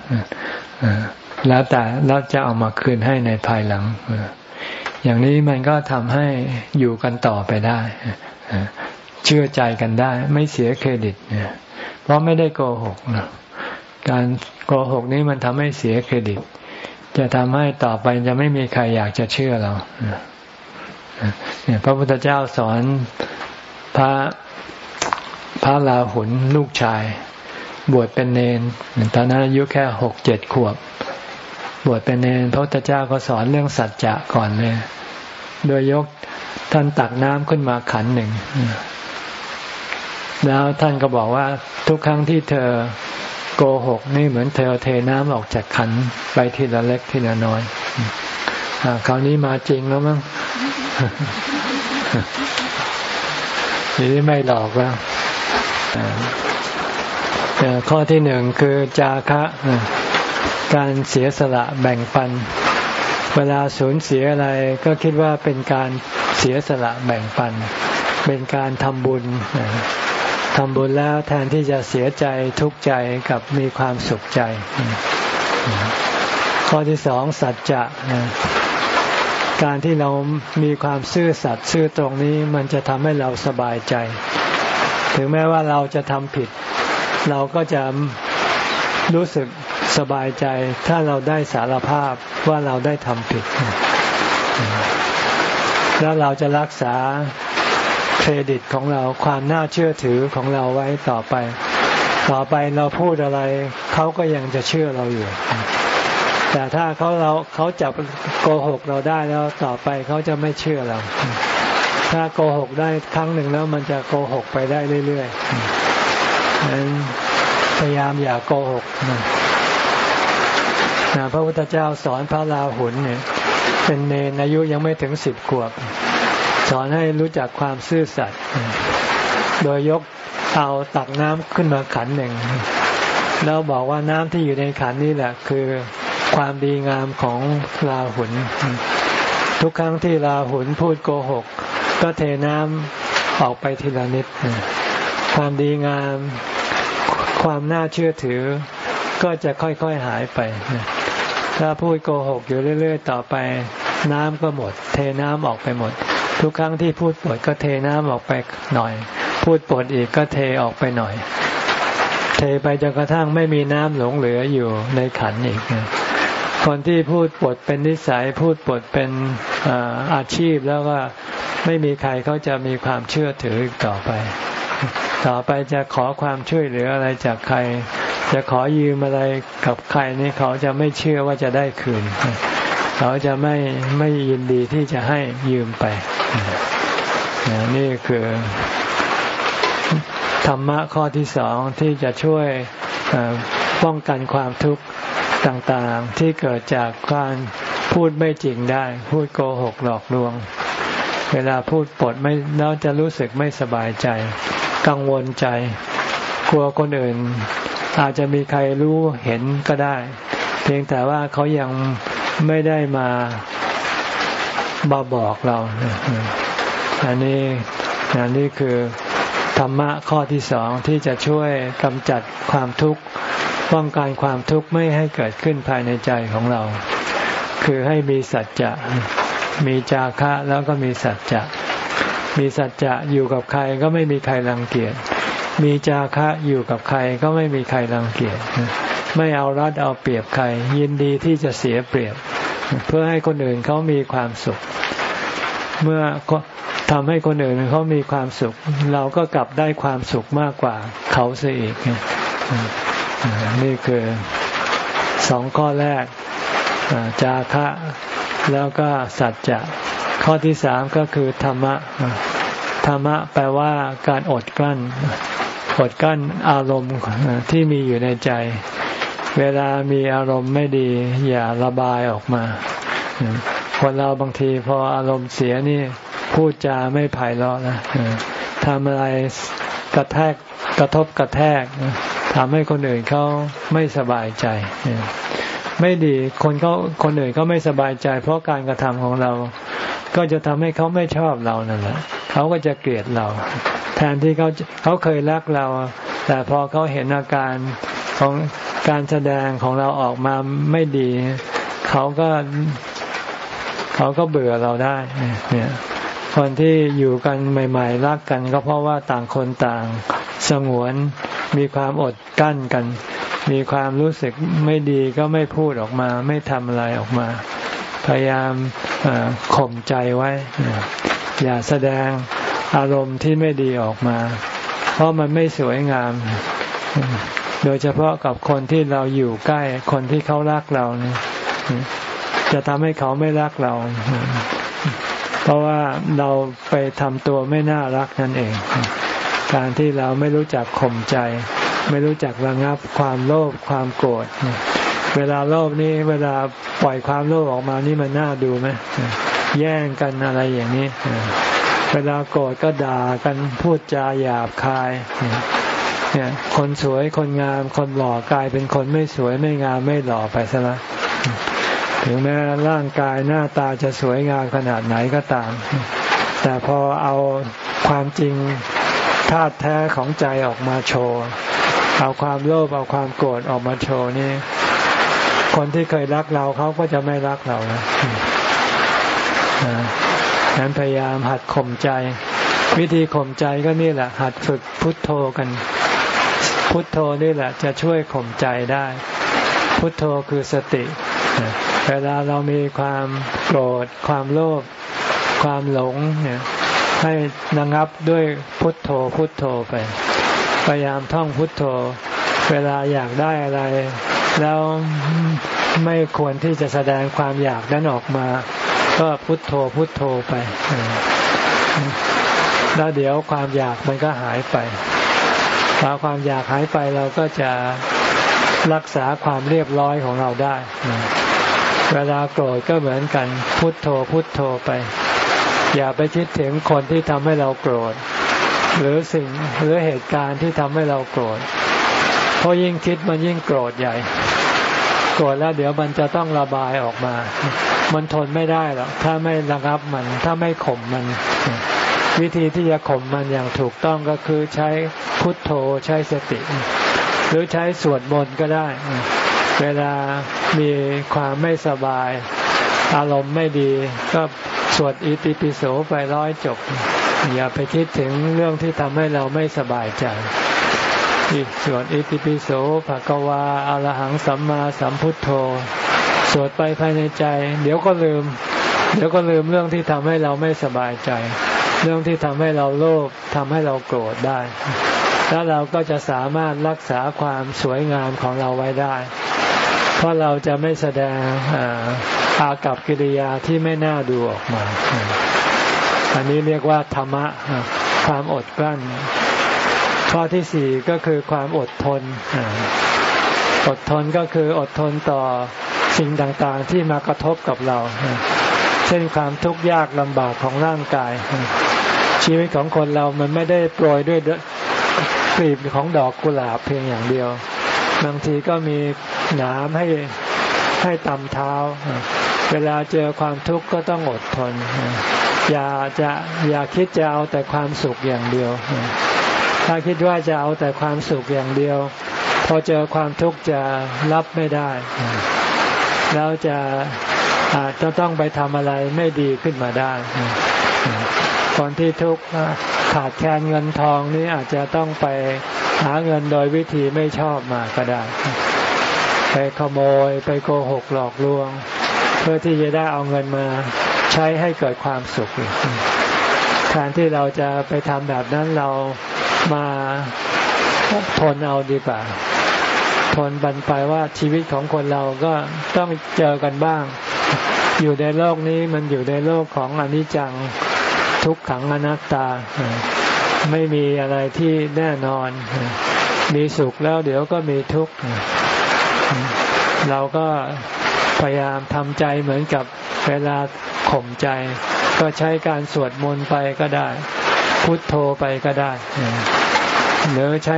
แล้วแต่แล้วจะเอามาคืนให้ในภายหลังอย่างนี้มันก็ทำให้อยู่กันต่อไปได้เชื่อใจกันได้ ไม่เสียเครดิตเพราะไม่ได้โกหก การโกหกนี้มันทำให้เสียเครดิต จะทำให้ต่อไปจะไม่มีใครอยากจะเชื่อเราเนี่ยพระพุทธเจ้าสอนพระพระลาหุนลูกชาย บวชเป็นเนนตอนนั้นอายุแค่หกเจ็ดขวบ บวชเป็นเนรพระพุทธเจ้าก็สอนเรื่องสัจจะก่อนเลย โดยยกท่านตักน้ำขึ้นมาขันหนึ่งแล้วท่านก็บอกว่าทุกครั้งที่เธอ โกหกนี่เหมือนเธอเทน้ำออกจากขันไปทีละเล็กทีละน้อยอคราวนี้มาจริงแล้วมั้งนี่ไม่หลอกแล้วข้อที่หนึ่งคือจาคะ การเสียสละแบ่งปัน เวลาสูญเสียอะไรก็คิดว่าเป็นการเสียสละแบ่งปัน เป็นการทำบุญ ทำบุญแล้วแทนที่จะเสียใจทุกข์ใจกับมีความสุขใจ ข้อที่สองสัจจะการที่เรามีความซื่อสัตย์ซื่อตรงนี้มันจะทำให้เราสบายใจ ถึงแม้ว่าเราจะทำผิด เราก็จะรู้สึกสบายใจ ถ้าเราได้สารภาพว่าเราได้ทำผิด แล้วเราจะรักษา เครดิตของเราความน่าเชื่อถือของเราไว้ต่อไป ต่อไปเราพูดอะไรเขาก็ยังจะเชื่อเราอยู่ แต่ถ้าเขาเราเขาจับโกหกเราได้แล้วต่อไปเขาจะไม่เชื่อเรา ถ้าโกหกได้ครั้งหนึ่งแล้วมันจะโกหกไปได้เรื่อยๆนั้นพยายามอย่าโกหกนะพระพุทธเจ้าสอนพระราหุลเนี่ยเป็นเนนอายุยังไม่ถึงสิบขวบ สอนให้รู้จักความซื่อสัตย์โดยยกเอาตักน้ำขึ้นมาขันหนึ่ง แล้วบอกว่าน้ำที่อยู่ในขันนี่แหละ คือความดีงามของลาหุนทุกครั้งที่ลาหุนพูดโกหก ก็เทน้ำออกไปทีละนิด ความดีงาม ความน่าเชื่อถือ ก็จะค่อยๆหายไปถ้าพูดโกหกอยู่เรื่อย ๆ ต่อไป น้ำก็หมด เทน้ำออกไปหมด ทุกครั้งที่พูดปดก็เทน้ำออกไปหน่อย พูดปดอีกก็เทออกไปหน่อย เทไปจนกระทั่งไม่มีน้ำหลงเหลืออยู่ในขันอีกคนที่พูดปดเป็นนิสัยพูดปดเป็นอาชีพแล้วก็ไม่มีใครเขาจะมีความเชื่อถือต่อไป ต่อไปจะขอความช่วยเหลืออะไรจากใคร จะขอยืมอะไรกับใครนี่เขาจะไม่เชื่อว่าจะได้คืน เขาจะไม่ไม่ยินดีที่จะให้ยืมไป นี่คือ ธรรมะข้อที่สองที่จะช่วยป้องกันความทุกข์ต่างๆ ที่เกิดจากการพูดไม่จริงได้ พูดโกหกหลอกลวง เวลาพูดปดไม่แล้วจะรู้สึกไม่สบายใจ กังวลใจ กลัวคนอื่น อาจจะมีใครรู้เห็นก็ได้ เพียงแต่ว่าเขายัง ไม่ได้มาบาบอกเราอันนี้อันนี้คือธรรมะข้อที่สองที่จะช่วยกำจัดความทุกข์ป้องกันความทุกข์ไม่ให้เกิดขึ้นภายในใจของเรา คือให้มีสัจจะมีจาคะแล้วก็มีสัจจะ มีสัจจะอยู่กับใครก็ไม่มีใครรังเกียจ มีจาคะอยู่กับใครก็ไม่มีใครรังเกียจ ไม่เอารัดเอาเปรียบใคร ยินดีที่จะเสียเปรียบ เพื่อให้คนอื่นเขามีความสุข เมื่อทำให้คนอื่นเขามีความสุข เราก็กลับได้ความสุขมากกว่าเขาเสียอีก นี่คือสองข้อแรกจาคะแล้วก็สัจจะข้อที่สามก็คือธรรมะธรรมะแปลว่าการอดกลั้น อดกลั้นอารมณ์ที่มีอยู่ในใจ เวลามีอารมณ์ไม่ดี อย่าระบายออกมา คนเราบางทีพออารมณ์เสียนี่พูดจาไม่ไพเราะนะทำอะไรกระแทกกระทบกระแทกทำให้คนอื่นเขาไม่สบายใจ ไม่ดีคนเขาคนอื่นเขาไม่สบายใจ เพราะการกระทำของเรา ก็จะทำให้เขาไม่ชอบเรานั่นแหละเขาก็จะเกลียดเรา แทนที่เขาเขาเคยรักเรา แต่พอเขาเห็นอาการของ การแสดงของเราออกมาไม่ดี เขาก็เขาก็เบื่อเราได้ เนี่ยคนที่อยู่กันใหม่ ๆ รักกันก็เพราะว่าต่างคนต่างสงวน มีความอดกั้นกัน มีความรู้สึกไม่ดีก็ไม่พูดออกมา ไม่ทำอะไรออกมา พยายามข่มใจไว้ อย่าแสดงอารมณ์ที่ไม่ดีออกมา เพราะมันไม่สวยงาม โดยเฉพาะกับคนที่เราอยู่ใกล้ คนที่เขารักเราเนี่ยจะทำให้เขาไม่รักเรา เพราะว่าเราไปทำตัวไม่น่ารักนั่นเอง การที่เราไม่รู้จักข่มใจ ไม่รู้จักระงับความโลภความโกรธเวลาโลภนี่เวลาปล่อยความโลภออกมานี่มันน่าดูไหมแย่งกันอะไรอย่างนี้ เวลาโกรธก็ด่ากันพูดจาหยาบคาย เนี่ยคนสวยคนงามคนหล่อกลายเป็นคนไม่สวยไม่งามไม่หล่อไปซะละถึงแม้ร่างกายหน้าตาจะสวยงามขนาดไหนก็ตาม แต่พอเอาความจริงธาตุแท้ของใจออกมาโชว์ เอาความโลภเอาความโกรธออกมาโชว์นี่ คนที่เคยรักเราเขาก็จะไม่รักเรานะนั้นพยายามหัดข่มใจ วิธีข่มใจก็นี่แหละ หัดฝึกพุทโธกัน พุทโธนี่แหละจะช่วยข่มใจได้ พุทโธคือสติ เวลาเรามีความโกรธ ความโลภความหลงเนี่ยให้ระงับด้วยพุทโธพุทโธไป พยายามท่องพุทโธ เวลาอยากได้อะไร แล้วไม่ควรที่จะแสดงความอยากนั้นออกมา ก็พุทโธพุทโธไป แล้วเดี๋ยวความอยากมันก็หายไป พอความอยากหายไปเราก็จะรักษาความเรียบร้อยของเราได้ เวลาโกรธก็เหมือนกันพุทโธพุทโธไป อย่าไปคิดถึงคนที่ทำให้เราโกรธ หรือสิ่งหรือเหตุการณ์ที่ทำให้เราโกรธ เพราะยิ่งคิดมันยิ่งโกรธใหญ่ โกรธแล้วเดี๋ยวมันจะต้องระบายออกมา มันทนไม่ได้หรอกถ้าไม่ระงับมัน ถ้าไม่ข่มมัน วิธีที่จะข่มมันอย่างถูกต้องก็คือใช้พุทโธใช้สติ หรือใช้สวดมนต์ก็ได้ เวลามีความไม่สบาย อารมณ์ไม่ดีก็สวดอิติปิโสไปร้อยจบ อย่าไปคิดถึงเรื่องที่ทำให้เราไม่สบายใจสวดอิติปิโสภะกวาอรหังสัมมาสัมพุทโธ สวดไปภายในใจ เดี๋ยวก็ลืม เดี๋ยวก็ลืมเรื่องที่ทำให้เราไม่สบายใจ เรื่องที่ทำให้เราโลภทำให้เราโกรธได้ แล้วเราก็จะสามารถรักษาความสวยงามของเราไว้ได้ เพราะเราจะไม่แสดงอากับกิริยาที่ไม่น่าดูออกมา อันนี้เรียกว่าธรรมะความอดกลั้น ข้อที่สี่ก็คือความอดทน อดทนก็คืออดทนต่อสิ่งต่างๆที่มากระทบกับเรา เช่นความทุกข์ยากลำบากของร่างกาย ชีวิตของคนเรามันไม่ได้โปรยด้วยกลีบของดอกกุหลาบเพียงอย่างเดียว บางทีก็มีหนามให้ให้ตำเท้า เวลาเจอความทุกข์ก็ต้องอดทน อย่าจะอย่าคิดจะเอาแต่ความสุขอย่างเดียว ถ้าคิดว่าจะเอาแต่ความสุขอย่างเดียว พอเจอความทุกข์จะรับไม่ได้ แล้วจะ อาจจะต้องไปทำอะไรไม่ดีขึ้นมาได้คนที่ทุกข์ขาดแคลนเงินทองนี้อาจจะต้องไปหาเงินโดยวิธีไม่ชอบมาก็ได้ ไปขโมยไปโกหกหลอกลวง เพื่อที่จะได้เอาเงินมาใช้ให้เกิดความสุขแทนที่เราจะไปทำแบบนั้นเรามาทนเอาดีกว่า ทนบันไปว่าชีวิตของคนเราก็ต้องเจอกันบ้าง อยู่ในโลกนี้มันอยู่ในโลกของอนิจจังทุกขังอนัตตา ไม่มีอะไรที่แน่นอน มีสุขแล้วเดี๋ยวก็มีทุกข์ เราก็พยายามทำใจเหมือนกับเวลาข่มใจ ก็ใช้การสวดมนต์ไปก็ได้ พุทโธไปก็ได้ หรือใช้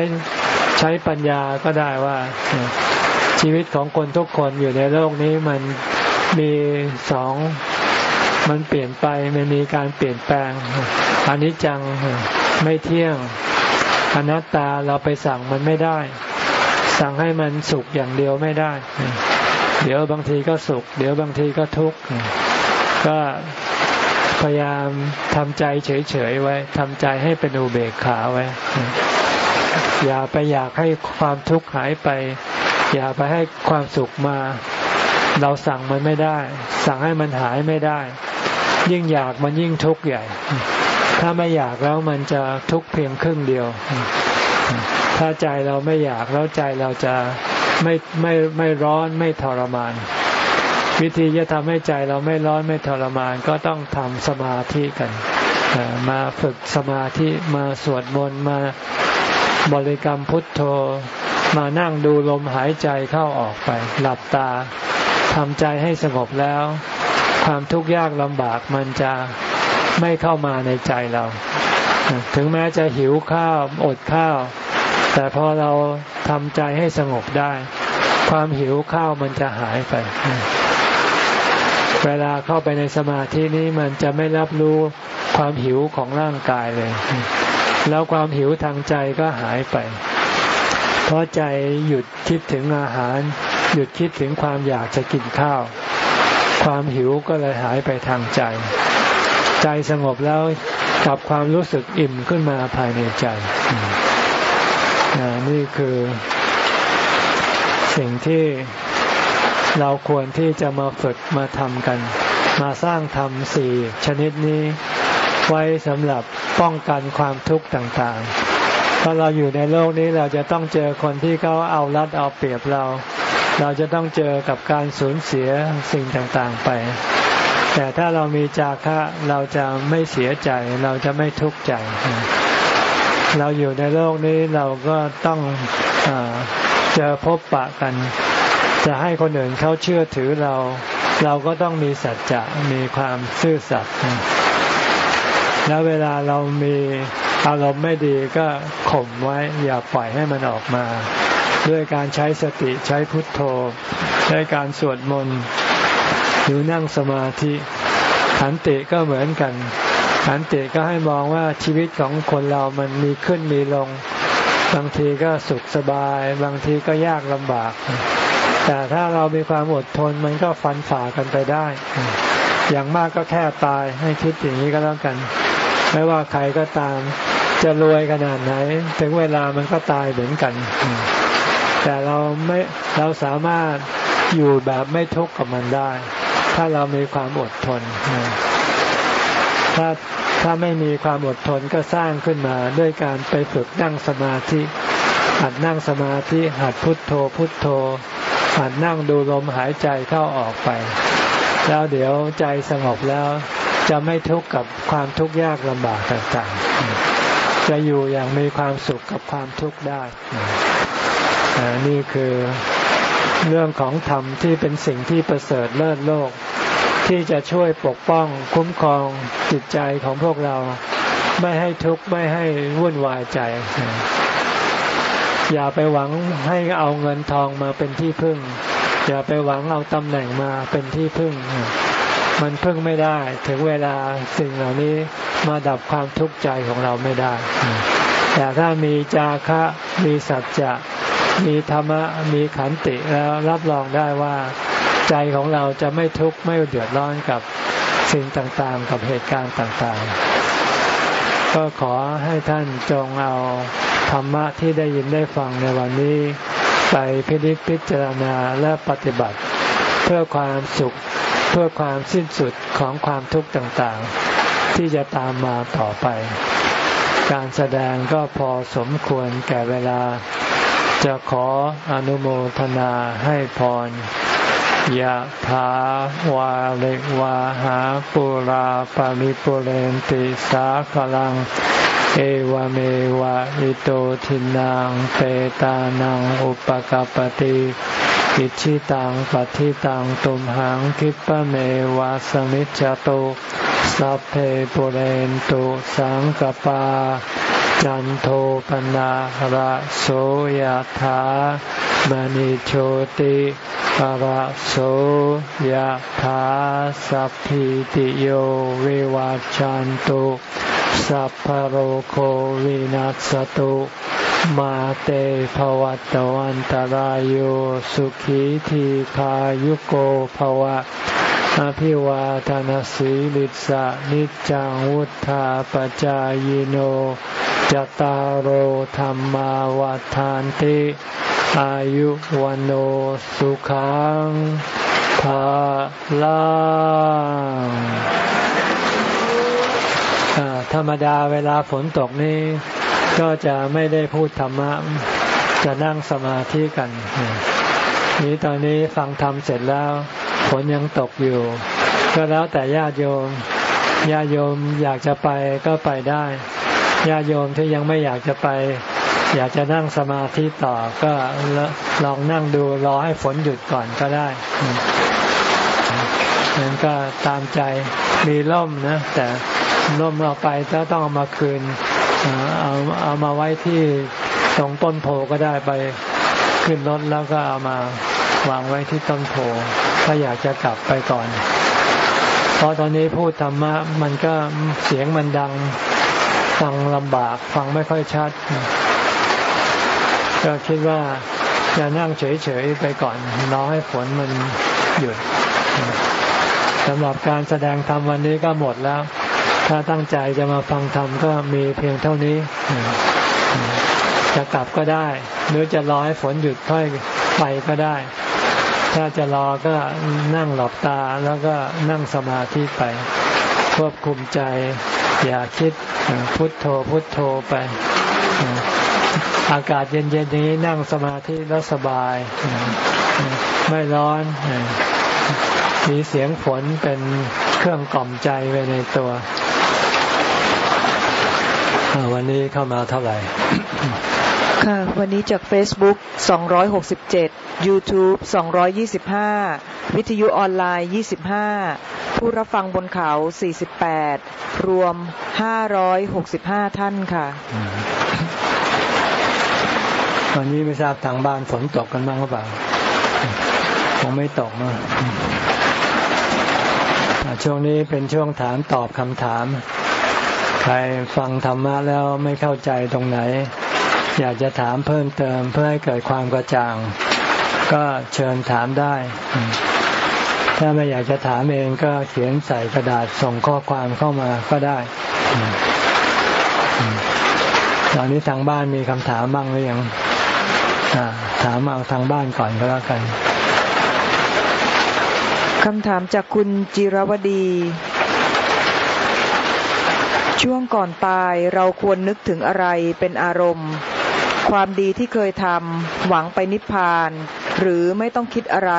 ใช้ปัญญาก็ได้ว่าชีวิตของคนทุกคนอยู่ในโลกนี้มัน มีสองมันเปลี่ยนไปมันมีการเปลี่ยนแปลงอนิจจังไม่เที่ยงอนัตตาเราไปสั่งมันไม่ได้ สั่งให้มันสุขอย่างเดียวไม่ได้ เดี๋ยวบางทีก็สุข เดี๋ยวบางทีก็ทุกข์ก็พยายามทำใจเฉยๆไว้ทำใจให้เป็นอุเบกขาไว้ อย่าไปอยากให้ความทุกข์หายไป อย่าไปให้ความสุขมา เราสั่งมันไม่ได้ สั่งให้มันหายไม่ได้ ยิ่งอยากมันยิ่งทุกข์ใหญ่ ถ้าไม่อยากแล้วมันจะทุกข์เพียงครึ่งเดียว ถ้าใจเราไม่อยากแล้วใจเราจะไม่ไม่ไม่ร้อนไม่ทรมาน วิธีจะทำให้ใจเราไม่ร้อนไม่ทรมานก็ต้องทำสมาธิกันมาฝึกสมาธิมาสวดมนต์มาบริกรรมพุทโธ มานั่งดูลมหายใจเข้าออกไป หลับตา ทำใจให้สงบแล้ว ความทุกข์ยากลำบากมันจะไม่เข้ามาในใจเรา ถึงแม้จะหิวข้าวอดข้าว แต่พอเราทำใจให้สงบได้ ความหิวข้าวมันจะหายไป เวลาเข้าไปในสมาธินี้มันจะไม่รับรู้ความหิวของร่างกายเลย แล้วความหิวทางใจก็หายไป เพราะใจหยุดคิดถึงอาหาร หยุดคิดถึงความอยากจะกินข้าว ความหิวก็เลยหายไปทางใจ ใจสงบแล้วกับความรู้สึกอิ่มขึ้นมาภายในใจนี่คือ สิ่งที่เราควรที่จะมาฝึกมาทำกัน มาสร้างธรรมสี่ชนิดนี้ ไว้สำหรับป้องกันความทุกข์ต่างๆเพราะเราอยู่ในโลกนี้เราจะต้องเจอคนที่เขาเอารัดเอาเปรียบเรา เราจะต้องเจอกับการสูญเสียสิ่งต่างๆไป แต่ถ้าเรามีจาคะเราจะไม่เสียใจ เราจะไม่ทุกข์ใจ เราอยู่ในโลกนี้เราก็ต้องอเจอพบปะกัน จะให้คนอื่นเขาเชื่อถือเรา เราก็ต้องมีสัจจะมีความซื่อสัตย์แล้วเวลาเรามีอารมณ์ไม่ดีก็ข่มไว้ อย่าปล่อยให้มันออกมา ด้วยการใช้สติใช้พุทโธใช้การสวดมนต์หรือนั่งสมาธิขันติก็เหมือนกันขันติก็ให้มองว่าชีวิตของคนเรามันมีขึ้นมีลง บางทีก็สุขสบาย บางทีก็ยากลำบาก แต่ถ้าเรามีความอดทนมันก็ฟันฝ่ากันไปได้ อย่างมากก็แค่ตายให้คิดอย่างนี้ก็แล้วกัน ไม่ว่าใครก็ตาม จะรวยขนาดไหน ถึงเวลามันก็ตายเหมือนกัน แต่เราไม่เราสามารถอยู่แบบไม่ทุกข์กับมันได้ ถ้าเรามีความอดทน ถ้าถ้าไม่มีความอดทนก็สร้างขึ้นมาด้วยการไปฝึกนั่งสมาธิ หัดนั่งสมาธิ หัดพุทโธ พุทโธ หัดนั่งดูลมหายใจเข้าออกไป แล้วเดี๋ยวใจสงบแล้วจะไม่ทุกข์กับความทุกข์ยากลำบากต่างๆ จะอยู่อย่างมีความสุขกับความทุกข์ได้ นี่คือเรื่องของธรรมที่เป็นสิ่งที่ประเสริฐเลิศโลก ที่จะช่วยปกป้องคุ้มครองจิตใจของพวกเรา ไม่ให้ทุกข์ไม่ให้วุ่นวายใจ อย่าไปหวังให้เอาเงินทองมาเป็นที่พึ่ง อย่าไปหวังเอาตำแหน่งมาเป็นที่พึ่ง มันพึ่งไม่ได้ ถึงเวลาสิ่งเหล่านี้มาดับความทุกข์ใจของเราไม่ได้ แต่ถ้ามีจาคะมีสัจจะ มีธรรมะมีขันติแล้วรับรองได้ว่า ใจของเราจะไม่ทุกข์ไม่เดือดร้อนกับสิ่งต่างๆ กับเหตุการณ์ต่างๆ ก็ขอให้ท่านจงเอาธรรมะที่ได้ยินได้ฟังในวันนี้ ไปพิจิตพิจารณาและปฏิบัติ เพื่อความสุขเพื่อความสิ้นสุดของความทุกข์ต่างๆ ที่จะตามมาต่อไป การแสดงก็พอสมควรแก่เวลา จะขออนุโมทนาให้พรยะถาวาเลวาหาปุราปาริปุเรนติสาคลัง เอวเมวะอิโตทินังเปตานังอุปกปติอิชิตังปฏิตังตุมหังคิปะเมวะสมิจจตุสัพเพปุเรนตุสังกปา จันโทปนะระโสยธามณิโชติระโสยธาสัพพิติโยวิวัจจันตุสัพพโรโควินัสตุมาเตภวัตวันตารโยสุขีทีขายุโกภวะ อภิวาทานสีลิสะนิจังวุธาปจายโนจตารโหธรรมาวาทานติอายุวันโอสุขังภาลังธรรมดาเวลาฝนตกนี่ก็จะไม่ได้พูดธรรมะ จะนั่งสมาธิกัน นี้ตอนนี้ฟังธรรมเสร็จแล้วฝนยังตกอยู่ ก็แล้วแต่ญาติโยมญาติโยมอยากจะไปก็ไปได้ญาติโยมที่ยังไม่อยากจะไป อยากจะนั่งสมาธิต่อก็ลองนั่งดูรอให้ฝนหยุดก่อนก็ได้นั้นก็ตามใจมีร่มนะ แต่ร่มเราไปก็ต้องเอามาคืนเอาเอามาไว้ที่ตรงต้นโพก็ได้ไปขึ้นรถแล้วก็เอามา วางไว้ที่ต้นโพถ้าอยากจะกลับไปก่อน เพราะตอนนี้พูดธรรมะมันก็เสียงมันดังฟังลำบากฟังไม่ค่อยชัด ก็คิดว่าจะนั่งเฉยๆไปก่อนรอให้ฝนมันหยุดสำหรับการแสดงธรรมวันนี้ก็หมดแล้ว ถ้าตั้งใจจะมาฟังธรรมก็มีเพียงเท่านี้ จะกลับก็ได้ หรือจะรอให้ฝนหยุดค่อยไปก็ได้ ถ้าจะรอก็นั่งหลับตาแล้วก็นั่งสมาธิไป ควบคุมใจ อย่าคิดพุทโธพุทโธไป อากาศเย็นๆอย่างนี้นั่งสมาธิแล้วสบาย ไม่ร้อน มีเสียงฝนเป็นเครื่องกล่อมใจไว้ในตัววันนี้เข้ามาเท่าไหร่ ค่ะ วันนี้จาก Facebook 267 YouTube 225 วิทยุออนไลน์ 25 ผู้รับฟังบนเขา 48 รวม 565 ท่านค่ะวันนี้ไม่ทราบทางบ้านฝนตกกันบ้างหรือเปล่า คงไม่ตกนะช่วงนี้เป็นช่วงถามตอบคำถาม ใครฟังธรรมะแล้วไม่เข้าใจตรงไหน อยากจะถามเพิ่มเติมเพื่อให้เกิดความกระจ่าง ก็เชิญถามได้ ถ้าไม่อยากจะถามเองก็เขียนใส่กระดาษส่งข้อความเข้ามาก็ได้ตอนนี้ทางบ้านมีคำถามบ้างหรือยังถามเอาทางบ้านก่อนก็แล้วกันคำถามจากคุณจิรวดี ช่วงก่อนตายเราควรนึกถึงอะไรเป็นอารมณ์ ความดีที่เคยทำหวังไปนิพพาน หรือไม่ต้องคิดอะไร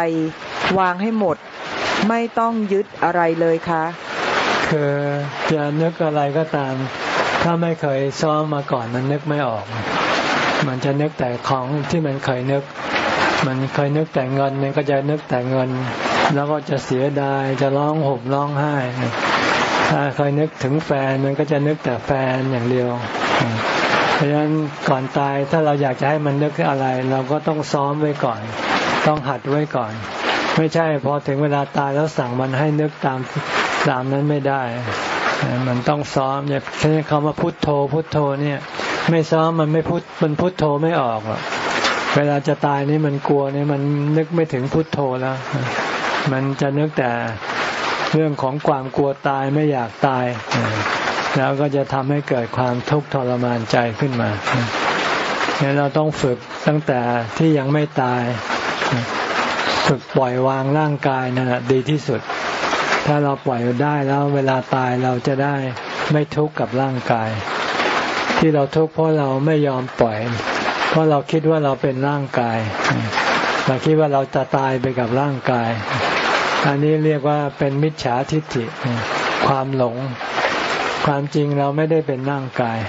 วางให้หมด ไม่ต้องยึดอะไรเลยคะคือจะนึกอะไรก็ตาม ถ้าไม่เคยซ้อมมาก่อนมันนึกไม่ออก มันจะนึกแต่ของที่มันเคยนึก มันเคยนึกแต่เงินมันก็จะนึกแต่เงิน แล้วก็จะเสียดายจะร้องห่มร้องไห้ ถ้าเคยนึกถึงแฟนมันก็จะนึกแต่แฟนอย่างเดียว ราะฉะนั้นก่อนตายถ้าเราอยากจะให้มันนึกอะไร เราก็ต้องซ้อมไว้ก่อน ต้องหัดไว้ก่อน ไม่ใช่พอถึงเวลาตายแล้วสั่งมันให้นึกตามตามนั้นไม่ได้ มันต้องซ้อมเนี่ยเช่นคำว่าพุทโธ พุทโธเนี่ย ไม่ซ้อมมันไม่พุทมันพุทโธไม่ออกหรอกเวลาจะตายนี่มันกลัวนี่มันนึกไม่ถึงพุทโธแล้ว มันจะนึกแต่เรื่องของความกลัวตายไม่อยากตาย แล้วก็จะทำให้เกิดความทุกข์ทรมานใจขึ้นมาเนี่ยเราต้องฝึกตั้งแต่ที่ยังไม่ตาย ฝึกปล่อยวางร่างกายนะ่ะดีที่สุด ถ้าเราปล่อยได้แล้วเวลาตายเราจะได้ไม่ทุกข์กับร่างกาย ที่เราทุกข์เพราะเราไม่ยอมปล่อย เพราะเราคิดว่าเราเป็นร่างกาย เราคิดว่าเราจะตายไปกับร่างกาย อันนี้เรียกว่าเป็นมิจฉาทิฏฐิความหลง ความจริงเราไม่ได้เป็นร่างกาย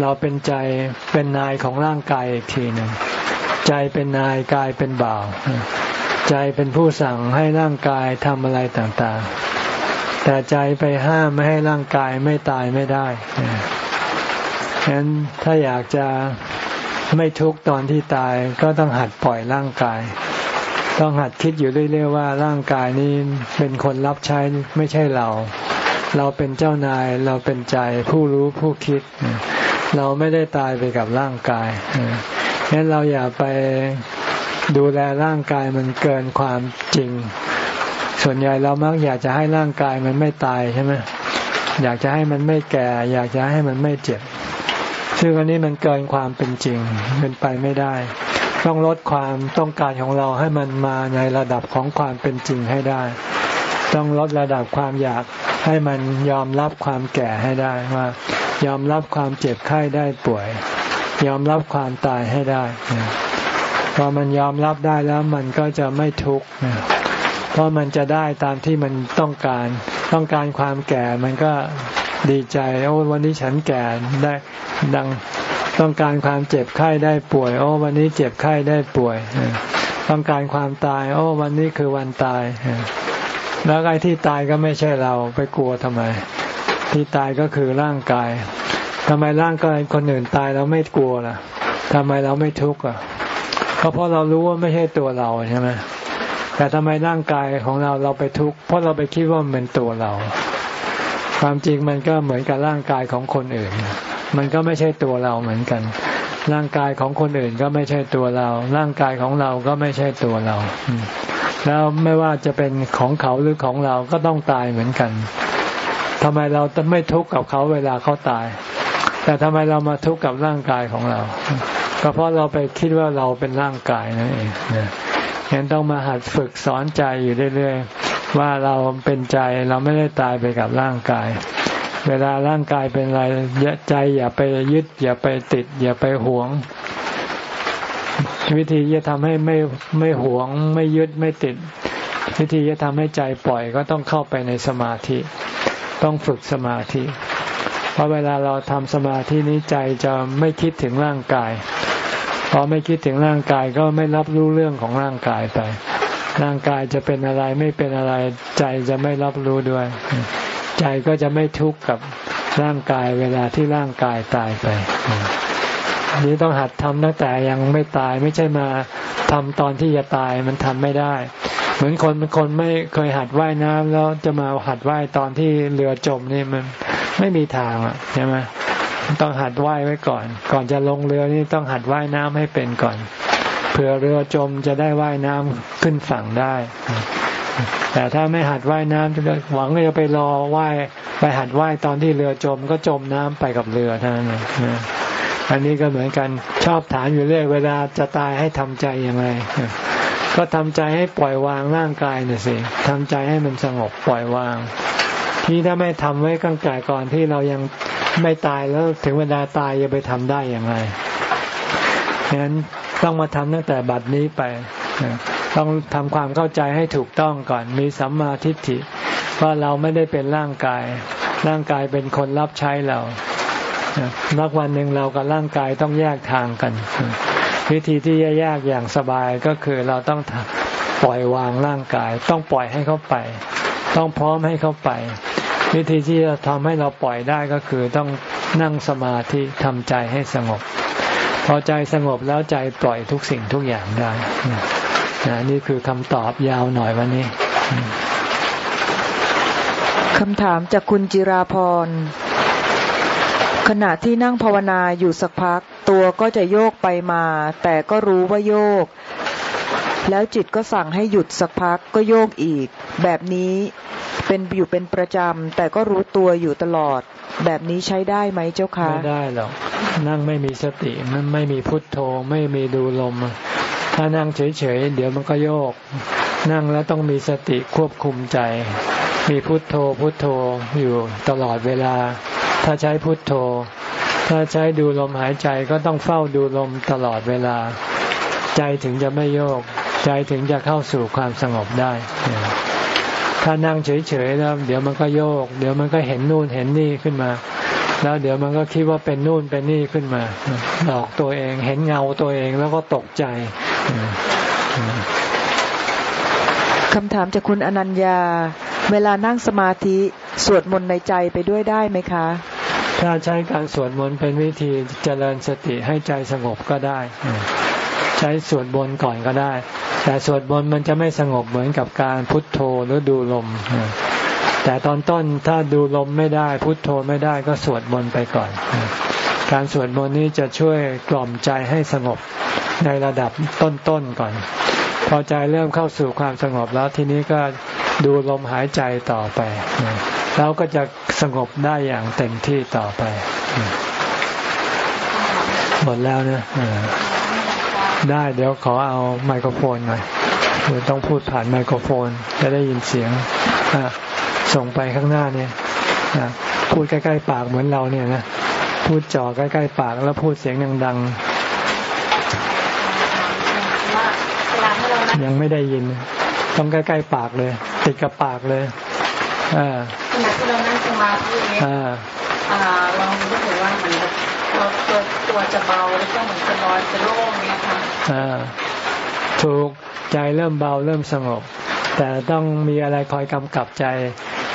เราเป็นใจเป็นนายของร่างกายอีกทีหนึ่งใจเป็นนายกายเป็นบ่าว ใจเป็นผู้สั่งให้ร่างกายทำอะไรต่างๆ แต่ใจไปห้ามไม่ให้ร่างกายไม่ตายไม่ได้ฉะนั้นถ้าอยากจะไม่ทุกข์ตอนที่ตายก็ต้องหัดปล่อยร่างกาย ต้องหัดคิดอยู่เรื่อยๆว่าร่างกายนี้เป็นคนรับใช้ไม่ใช่เรา เราเป็นเจ้านายเราเป็นใจผู้รู้ผู้คิด เราไม่ได้ตายไปกับร่างกายฉะนั้นเราอย่าไปดูแลร่างกายมันเกินความจริง ส่วนใหญ่เรามักอยากจะให้ร่างกายมันไม่ตายใช่ไหมอยากจะให้มันไม่แก่ อยากจะให้มันไม่เจ็บ ซึ่งอันนี้มันเกินความเป็นจริงเป็นไปไม่ได้ ต้องลดความต้องการของเราให้มันมาในระดับของความเป็นจริงให้ได้ ต้องลดระดับความอยาก ให้มันยอมรับความแก่ให้ได้ว่า ยอมรับความเจ็บไข้ได้ป่วย ยอมรับความตายให้ได้พอมันยอมรับได้แล้วมันก็จะไม่ทุกข์เพราะมันจะได้ตามที่มันต้องการ ต้องการความแก่มันก็ดีใจโอ้วันนี้ฉันแก่ได้ดังต้องการความเจ็บไข้ได้ป่วย โอ้วันนี้เจ็บไข้ได้ป่วย ต้องการความตาย โอ้วันนี้คือวันตาย แล้วไอ้ที่ตายก็ไม่ใช่เราไปกลัวทำไม ที่ตายก็คือร่างกายทำไมร่างกายคนอื่นตายเราไม่กลัวล่ะทำไมเราไม่ทุกข์อะก็เพราะเรารู้ว่าไม่ใช่ตัวเราใช่ไหมแต่ทำไมร่างกายของเราเราไปทุกข์เพราะเราไปคิดว่ามันเป็นตัวเรา ความจริงมันก็เหมือนกับร่างกายของคนอื่น มันก็ไม่ใช่ตัวเราเหมือนกัน ร่างกายของคนอื่นก็ไม่ใช่ตัวเรา ร่างกายของเราก็ไม่ใช่ตัวเรา แล้วไม่ว่าจะเป็นของเขาหรือของเราก็ต้องตายเหมือนกันทำไมเราจะไม่ทุกข์กับเขาเวลาเขาตาย แต่ทำไมเรามาทุกข์กับร่างกายของเรา ก็เพราะเราไปคิดว่าเราเป็นร่างกายนั่นเองนะฉะนั้นต้องมาหัดฝึกสอนใจอยู่เรื่อยๆว่าเราเป็นใจเราไม่ได้ตายไปกับร่างกาย เวลาร่างกายเป็นอะไรใจอย่าไปยึด อย่าไปติด อย่าไปหวง วิธีจะทำให้ไม่ไม่หวง ไม่ยึดไม่ติด วิธีจะทำให้ใจปล่อยก็ต้องเข้าไปในสมาธิ ต้องฝึกสมาธิ เพราะเวลาเราทำสมาธินี้ใจจะไม่คิดถึงร่างกายพอไม่คิดถึงร่างกายก็ไม่รับรู้เรื่องของร่างกายไป ร่างกายจะเป็นอะไรไม่เป็นอะไร ใจจะไม่รับรู้ด้วย ใจก็จะไม่ทุกข์กับร่างกายเวลาที่ร่างกายตายไป นี้ต้องหัดทำตั้งแต่ยังไม่ตายไม่ใช่มาทำตอนที่จะตายมันทำไม่ได้ เหมือนคนคนไม่เคยหัดว่ายน้ำแล้วจะมาหัดว่ายตอนที่เรือจมนี่มันไม่มีทางอะใช่ไหมต้องหัดว่ายไว้ก่อน ก่อนจะลงเรือนี่ต้องหัดว่ายน้ำให้เป็นก่อนเผื่อเรือจมจะได้ว่ายน้ำขึ้นฝั่งได้ แต่ถ้าไม่หัดว่ายน้ำจะหวังจะไปรอว่ายไปหัดว่ายตอนที่เรือจมก็จมน้ำไปกับเรือเท่านั้น อันนี้ก็เหมือนกันชอบถามอยู่เรื่อยเวลาจะตายให้ทำใจยังไงก็ทำใจให้ปล่อยวางร่างกายน่ะสิทำใจให้มันสงบปล่อยวาง ที่ถ้าไม่ทำไว้ตั้งแต่ก่อนที่เรายังไม่ตายแล้วถึงเวลาตายจะไปทำได้อย่างไรฉะนั้นต้องมาทำตั้งแต่บัดนี้ไปต้องทำความเข้าใจให้ถูกต้องก่อนมีสัมมาทิฏฐิว่าเราไม่ได้เป็นร่างกาย ร่างกายเป็นคนรับใช้เรา นักวันหนึ่งเรากับร่างกายต้องแยกทางกัน วิธีที่แยกอย่างสบายก็คือเราต้องปล่อยวางร่างกาย ต้องปล่อยให้เขาไป ต้องพร้อมให้เขาไป วิธีที่จะทำให้เราปล่อยได้ก็คือต้องนั่งสมาธิทำใจให้สงบ พอใจสงบแล้วใจปล่อยทุกสิ่งทุกอย่างได้นะนี่คือคำตอบยาวหน่อยวันนี้คำถามจากคุณจิราพร ขณะที่นั่งภาวนาอยู่สักพัก ตัวก็จะโยกไปมา แต่ก็รู้ว่าโยก แล้วจิตก็สั่งให้หยุดสักพักก็โยกอีก แบบนี้เป็นอยู่เป็นประจำ แต่ก็รู้ตัวอยู่ตลอด แบบนี้ใช้ได้ไหมเจ้าคะไม่ได้หรอกนั่งไม่มีสติมันไม่มีพุทโธไม่มีดูลม ถ้านั่งเฉยๆเดี๋ยวมันก็โยก นั่งแล้วต้องมีสติควบคุมใจ มีพุทโธพุทโธอยู่ตลอดเวลา ถ้าใช้พุทโธ ถ้าใช้ดูลมหายใจก็ต้องเฝ้าดูลมตลอดเวลา ใจถึงจะไม่โยก ใจถึงจะเข้าสู่ความสงบได้ ถ้านั่งเฉยๆแล้วเดี๋ยวมันก็โยก เดี๋ยวมันก็เห็นนู่นเห็นนี่ขึ้นมา แล้วเดี๋ยวมันก็คิดว่าเป็นนู่นเป็นนี่ขึ้นมาหลอกตัวเองเห็นเงาตัวเองแล้วก็ตกใจคำถามจากคุณอนัญญา เวลานั่งสมาธิ สวดมนต์ในใจไปด้วยได้ไหมคะ ถ้าใช้การสวดมนต์เป็นวิธีเจริญสติให้ใจสงบก็ได้ ใช้สวดบนก่อนก็ได้ แต่สวดมนต์มันจะไม่สงบเหมือนกับการพุทโธหรือดูลม แต่ตอนต้นถ้าดูลมไม่ได้ พุทโธไม่ได้ก็สวดมนต์ไปก่อน การสวดมนต์นี้จะช่วยกล่อมใจให้สงบในระดับต้นๆก่อน พอใจเริ่มเข้าสู่ความสงบแล้วทีนี้ก็ดูลมหายใจต่อไป แล้วก็จะสงบได้อย่างเต็มที่ต่อไป หมดแล้วนะได้เดี๋ยวขอเอาไมโครโฟนหน่อยคือต้องพูดผ่านไมโครโฟน จะได้ยินเสียงส่งไปข้างหน้าเนี่ยพูดใกล้ๆปากเหมือนเราเนี่ยนะพูดจ่อใกล้ๆปากแล้วพูดเสียงดังๆยังไม่ได้ยิน ต้องใกล้ๆปากเลย ติดกับปากเลยอ่า ขณะที่เรานั่งสมาธิเนี่ยเรารู้สึกว่ามันตัวตัวจะเบาแล้วก็เหมือนจะลอยจะโล่งเนี่ยค่ะอ่าถูกใจเริ่มเบาเริ่มสงบ แต่ต้องมีอะไรคอยกำกับใจ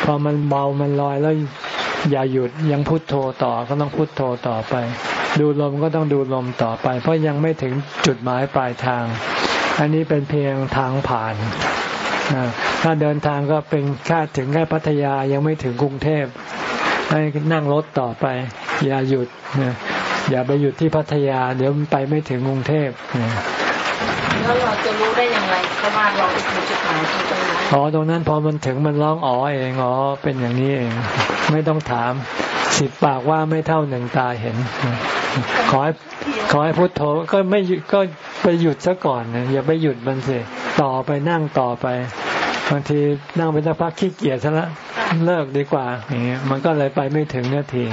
พอมันเบามันลอยแล้วอย่าหยุดยังพุโทโธต่อก็ต้องพุโทโธต่อไป ดูลมก็ต้องดูลมต่อไป เพราะยังไม่ถึงจุดหมายปลายทาง อันนี้เป็นเพียงทางผ่าน ถ้าเดินทางก็เป็นแค่ถึงแค่พัทยายังไม่ถึงกรุงเทพให้นั่งรถต่อไป อย่าหยุดอย่าไปหยุดที่พัทยา เดี๋ยวมันไปไม่ถึงกรุงเทพแล้วเราจะรู้ได้อย่างไรเพราะว่าเราไปถึงจุดหมายที่ตรงนั้นอ๋อตรงนั้นพอมันถึงมันร้องอ๋อเองอ๋อเป็นอย่างนี้เอง ไม่ต้องถามสิบปากว่าไม่เท่าหนึ่งตาเห็น ขอให้ขอให้พุทโธก็ไม่ก็ ไปหยุดซะก่อนนะอย่าไปหยุดมันสิต่อไปนั่งต่อไปบางทีนั่งไปสักพักขี้เกียจซะละเลิกดีกว่าอย่างเงี้ยมันก็เลยไปไม่ถึงนาที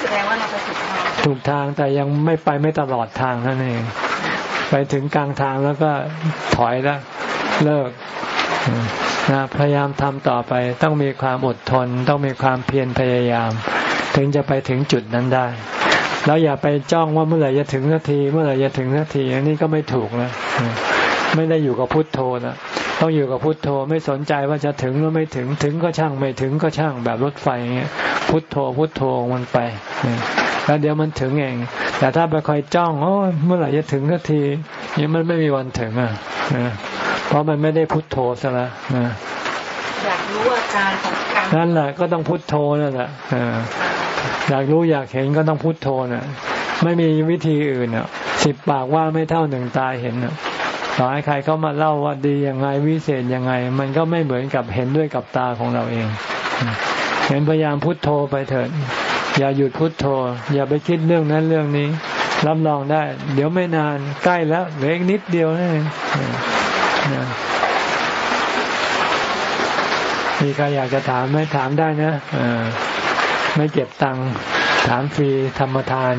แสดงว่าเราไปถูกทางถูกทางแต่ยังไม่ไปไม่ตลอดทางนั่นเองไปถึงกลางทางแล้วก็ถอยแล้วเลิกนะพยายามทำต่อไป ต้องมีความอดทน ต้องมีความเพียรพยายาม ถึงจะไปถึงจุดนั้นได้ แล้วอย่าไปจ้องว่าเมื่อไหร่จะถึงนาที เมื่อไหร่จะถึงนาทีอันนี้ก็ไม่ถูกนะไม่ได้อยู่กับพุทโธนะต้องอยู่กับพุทโธไม่สนใจว่าจะถึงหรือไม่ถึงถึงก็ช่างไม่ถึงก็ช่างแบบรถไฟเงี้ยพุทโธพุทโธมันไปแล้วเดี๋ยวมันถึงเอง แต่ถ้าไปคอยจ้องโอ้เมื่อไหร่จะถึงสักทีนี่มันไม่มีวันถึงอะเพราะมันไม่ได้พุทโธซะละอยากรู้อาการของการนั่นแหละก็ต้องพุทโธนั่นแหละ อยากรู้อยากเห็นก็ต้องพุทโธน่ะ ไม่มีวิธีอื่นอะสิบปากว่าไม่เท่าหนึ่งตาเห็นอะต่อให้ใครเขามาเล่าว่าดียังไงวิเศษยังไง มันก็ไม่เหมือนกับเห็นด้วยกับตาของเราเองเห็นพยายามพุทโธไปเถิดอย่าหยุดพุดโทโธ อย่าไปคิดเรื่องนั้นเรื่องนี้ รับรองได้ เดี๋ยวไม่นานใกล้แล้วเหลืออีกนิดเดียวนี่มีใครอยากจะถามไหมถามได้นะ ไม่เก็บตังค์ถามฟรีธรรมทาน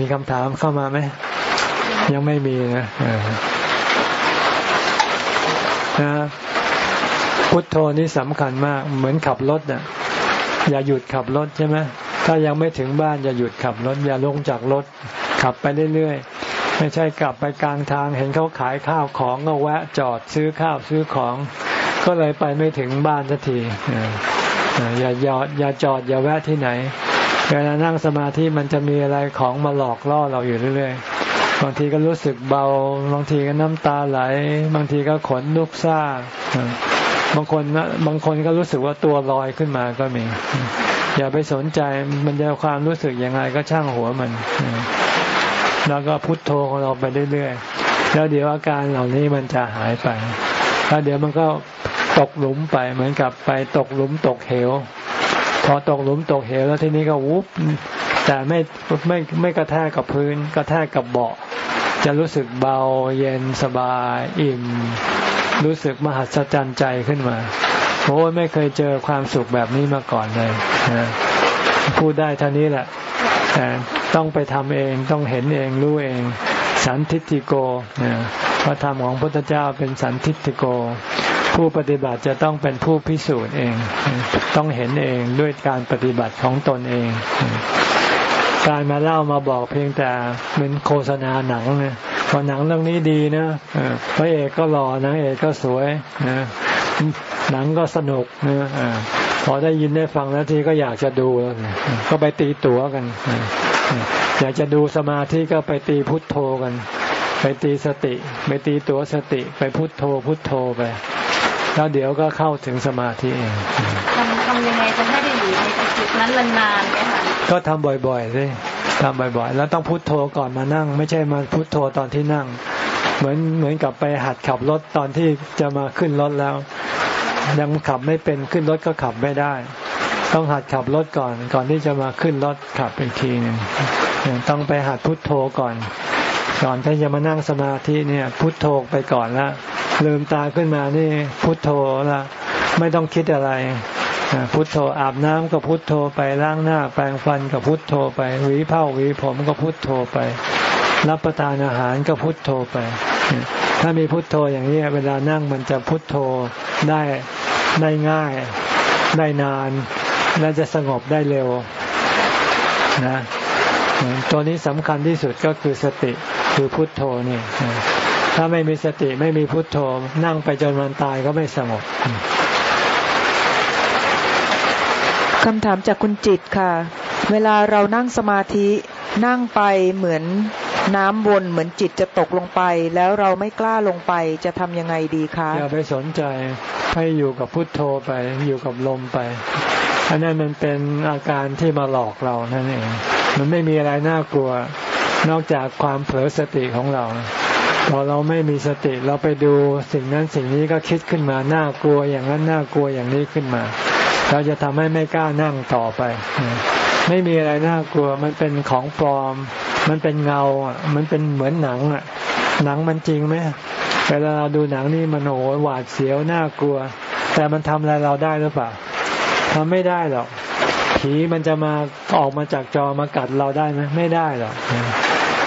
มีคำถามเข้ามาไหม ยังไม่มีนะนะพุทโธนี่สำคัญมาก เหมือนขับรถน่ะอย่าหยุดขับรถใช่ไหมถ้ายังไม่ถึงบ้านอย่าหยุดขับรถ อย่าลงจากรถ ขับไปเรื่อยๆ ไม่ใช่กลับไปกลางทางเห็นเขาขายข้าวของก็แวะจอดซื้อข้าวซื้อของ ก็เลยไปไม่ถึงบ้านสักที อย่าหยอดอย่าจอดอย่าแวะที่ไหน เวลานั่งสมาธิมันจะมีอะไรของมาหลอกล่อเราอยู่เรื่อยๆ บางทีก็รู้สึกเบา บางทีก็น้ำตาไหล บางทีก็ขนลุกซ่า บางคนบางคนก็รู้สึกว่าตัวลอยขึ้นมาก็มี อย่าไปสนใจมันจะความรู้สึกยังไงก็ช่างหัวมัน แล้วก็พุทโธของเราไปเรื่อยๆ แล้วเดี๋ยวอาการเหล่านี้มันจะหายไปแล้วเดี๋ยวมันก็ ตกหลุมไปเหมือนกับไปตกหลุมตกเหว พอตกหลุมตกเหวแล้วทีนี้ก็วุบแต่ไม่ไม่ไม่กระแทกกับพื้น กระแทกกับเบาะ จะรู้สึกเบาเย็นสบายอิ่ม รู้สึกมหัศจรรย์ใจขึ้นมาโอ้ไม่เคยเจอความสุขแบบนี้มาก่อนเลยนะพูดได้เท่านี้แหละแต่ต้องไปทำเองต้องเห็นเองรู้เอง สันทิติโกนะพระธรรมของพระพุทธเจ้าเป็นสันทิติโก ผู้ปฏิบัติจะต้องเป็นผู้พิสูจน์เอง ต้องเห็นเองด้วยการปฏิบัติของตนเอง การมาเล่ามาบอกเพียงแต่เป็นโฆษณาหนังนี่ยพอหนังเรื่องนี้ดีนะพระเอกก็หล่อนางเอกก็สวยนะหนังก็สนุกนะพอได้ยินได้ฟังแล้วทีก็อยากจะดูแล้วก็ไปตีตั๋วกัน อยากจะดูสมาธิก็ไปตีพุทโธกัน ไปตีสติ ไปตีตัวสติ ไปพุทโธพุทโธไป แล้วเดี๋ยวก็เข้าถึงสมาธิเองทำทำยังไงจะให้ได้อยู่ในจุดนั้นนานๆเนี่ยค่ะก็ทำบ่อยๆสิทำบ่อยๆ แล้วต้องพุทโธก่อนมานั่ง ไม่ใช่มาพุทโธตอนที่นั่ง เหมือนเหมือนกับไปหัดขับรถตอนที่จะมาขึ้นรถแล้ว ยังขับไม่เป็นขึ้นรถก็ขับไม่ได้ ต้องหัดขับรถก่อน ก่อนที่จะมาขึ้นรถขับอีกทีหนึ่งต้องไปหัดพุทโธก่อน ก่อนที่จะมานั่งสมาธิเนี่ย พุทโธไปก่อนละ ลืมตาขึ้นมานี่พุทโธละไม่ต้องคิดอะไรพุทโธอาบน้ำก็พุทโธไปล้างหน้า แปรงฟันก็พุทโธไปหวีเผ้าหวีผมก็พุทโธไป รับประทานอาหารก็พุทโธไป ถ้ามีพุทโธอย่างนี้เวลานั่งมันจะพุทโธได้ได้ง่ายได้นานและจะสงบได้เร็วนะตัวนี้สำคัญที่สุดก็คือสติคือพุทโธนี่ ถ้าไม่มีสติไม่มีพุทโธนั่งไปจนวันตายก็ไม่สงบคำถามจากคุณจิตค่ะ เวลาเรานั่งสมาธินั่งไปเหมือนน้ำวนเหมือนจิตจะตกลงไป แล้วเราไม่กล้าลงไปจะทำยังไงดีคะอย่าไปสนใจให้อยู่กับพุทโธไป อยู่กับลมไปอันนั้นมันเป็นอาการที่มาหลอกเรานั่นเองมันไม่มีอะไรน่ากลัว นอกจากความเผลอสติของเรา พอเราไม่มีสติเราไปดูสิ่งนั้นสิ่งนี้ก็คิดขึ้นมาน่ากลัวอย่างนั้นน่ากลัวอย่างนี้ขึ้นมา เราจะทำให้ไม่กล้านั่งต่อไป ไม่มีอะไรน่ากลัวมันเป็นของปลอม มันเป็นเงาอะมันเป็นเหมือนหนังอะหนังมันจริงไหมเวลาเราดูหนังนี่มันโอ้หวาดเสียวน่ากลัว แต่มันทำอะไรเราได้หรือเปล่าทำไม่ได้หรอกผีมันจะมาออกมาจากจอมากัดเราได้ไหมไม่ได้หรอก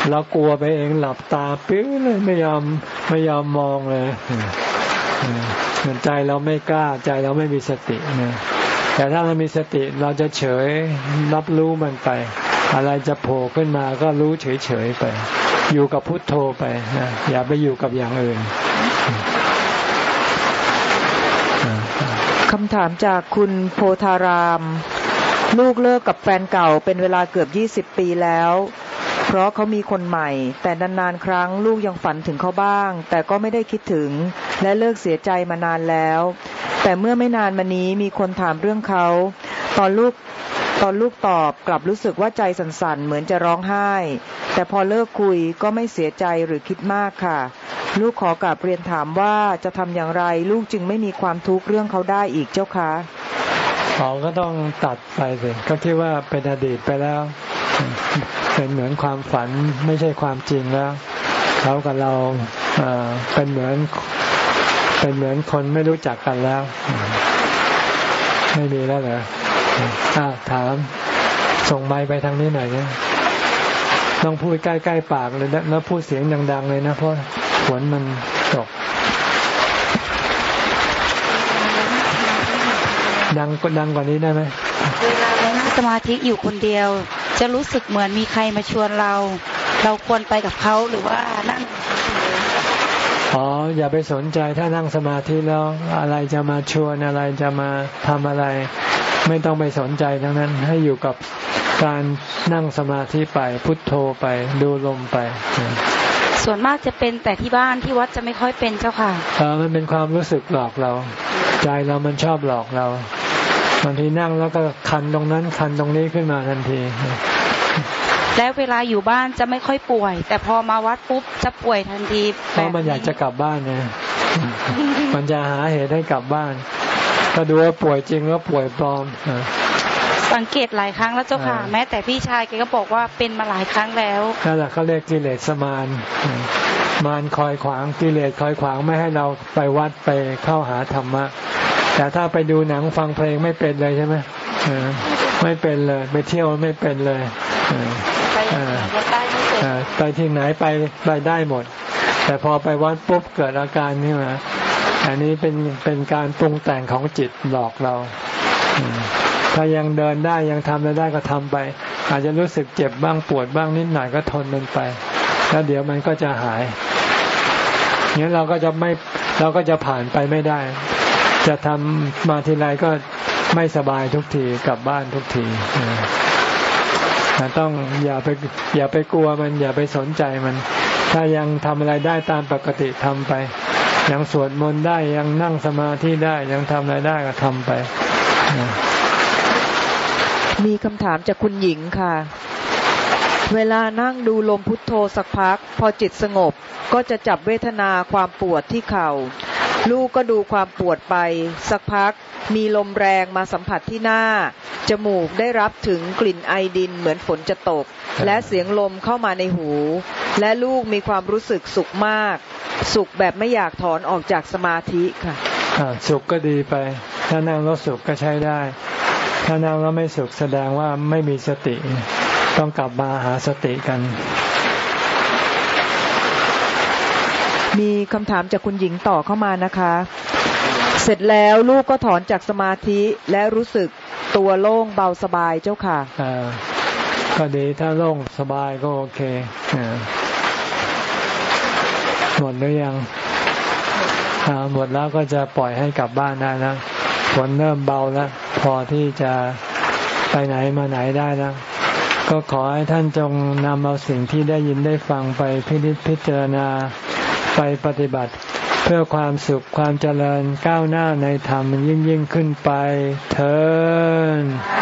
เรากลัวไปเองหลับตาปิ้วเลยไม่ยอมไม่ยอมมองเลยเหมือนใจเราไม่กล้าใจเราไม่มีสตินะแต่ถ้าเรามีสติเราจะเฉยรับรู้มันไป อะไรจะโผล่ขึ้นมาก็รู้เฉยๆไป อยู่กับพุทโธไปนะอย่าไปอยู่กับอย่างอื่นคำถามจากคุณโพธาราม ลูกเลิกกับแฟนเก่าเป็นเวลาเกือบยี่สิบปีแล้ว เพราะเขามีคนใหม่ แต่นานๆครั้งลูกยังฝันถึงเขาบ้าง แต่ก็ไม่ได้คิดถึง และเลิกเสียใจมานานแล้ว แต่เมื่อไม่นานมานี้มีคนถามเรื่องเขา ตอนลูกตอนลูกตอบกลับรู้สึกว่าใจสั่นๆ เหมือนจะร้องไห้ แต่พอเลิกคุยก็ไม่เสียใจหรือคิดมากค่ะ ลูกขอกลับเรียนถามว่าจะทำอย่างไร ลูกจึงไม่มีความทุกข์เรื่องเขาได้อีกเจ้าคะเขาก็ต้องตัดไปสิก็คิดว่าเป็นอดีตไปแล้ว เป็นเหมือนความฝันไม่ใช่ความจริงแล้วเขากับเราเป็นเหมือน เป็นเหมือนคนไม่รู้จักกันแล้ว ไม่มีแล้วเหรออ้าวถาม ส่งไม้ไปทางนี้หน่อยเนี่ยต้องพูดใกล้ๆปากเลยนะแล้วพูดเสียงดัง ๆ เลยนะเพราะฝนมันตก ดังก็ดังกว่านี้ได้ไหมเวลาเรานั่งสมาธิอยู่คนเดียว จะรู้สึกเหมือนมีใครมาชวนเรา เราควรไปกับเขาหรือว่านั่งอ๋ออย่าไปสนใจถ้านั่งสมาธิแล้วอะไรจะมาชวนอะไรจะมาทำอะไร ไม่ต้องไปสนใจทั้งนั้นให้อยู่กับการนั่งสมาธิไปพุทโธไปดูลมไป ส่วนมากจะเป็นแต่ที่บ้านที่วัดจะไม่ค่อยเป็นเจ้าค่ะเออมันเป็นความรู้สึกหลอกเรา ใจเรามันชอบหลอกเรา บางทีนั่งแล้วก็คันตรงนั้นคันตรงนี้ขึ้นมาทันที แล้วเวลาอยู่บ้านจะไม่ค่อยป่วย แต่พอมาวัดปุ๊บจะป่วยทันทีเพราะมันอยากจะกลับบ้านไงมันจะหาเหตุให้กลับบ้านก็ดูว่าป่วยจริงแล้วป่วยปลอมสังเกตหลายครั้งแล้วเจ้าค่ะ แม้แต่พี่ชายแกก็บอกว่าเป็นมาหลายครั้งแล้วนั่นแหละเขาเรียกกิเลสมานมานคอยขวางกิเลสคอยขวางไม่ให้เราไปวัดไปเข้าหาธรรมะ แต่ถ้าไปดูหนังฟังเพลงไม่เป็นเลยใช่ไหมไม่เป็นเลย ไปเที่ยวไม่เป็นเลยไปที่ไหนไปไปได้หมด แต่พอไปวัดปุ๊บเกิดอาการนี่มาอันนี้เป็นเป็นการปรุงแต่งของจิตหลอกเรา ถ้ายังเดินได้ยังทำได้ก็ทำไป อาจจะรู้สึกเจ็บบ้างปวดบ้างนิดหน่อยก็ทนมันไป แล้วเดี๋ยวมันก็จะหายงั้นเราก็จะไม่เราก็จะผ่านไปไม่ได้ จะทำมาทีไรก็ไม่สบายทุกทีกลับบ้านทุกทีต้องอย่าไปอย่าไปกลัวมันอย่าไปสนใจมัน ถ้ายังทำอะไรได้ตามปกติทำไป ยังสวดมนต์ได้ยังนั่งสมาธิได้ยังทำอะไรได้ก็ทำไป มีคำถามจากคุณหญิงค่ะ เวลานั่งดูลมพุทโธสักพัก พอจิตสงบก็จะจับเวทนาความปวดที่เข่า ลูกก็ดูความปวดไป สักพักมีลมแรงมาสัมผัสที่หน้า จมูกได้รับถึงกลิ่นไอดินเหมือนฝนจะตก และเสียงลมเข้ามาในหู และลูกมีความรู้สึกสุขมาก สุขแบบไม่อยากถอนออกจากสมาธิค่ะสุขก็ดีไป ถ้านั่งแล้วสุขก็ใช้ได้ ถ้านั่งแล้วไม่สุขแสดงว่าไม่มีสติ ต้องกลับมาหาสติกัน มีคำถามจากคุณหญิงต่อเข้ามานะคะ เสร็จแล้วลูกก็ถอนจากสมาธิและรู้สึกตัวโล่งเบาสบายเจ้าค่ะอ่าก็ดีถ้าโล่งสบายก็โอเคหมดหรือยังหมดแล้วก็จะปล่อยให้กลับบ้านได้แล้วฝนเริ่มเบาแล้วพอที่จะไปไหนมาไหนได้แล้วก็ขอให้ท่านจงนำเอาสิ่งที่ได้ยินได้ฟังไปพิจิตพิจารณา ไปปฏิบัติ เพื่อความสุขความเจริญก้าวหน้าในธรรมยิ่งยิ่งขึ้นไปเถิด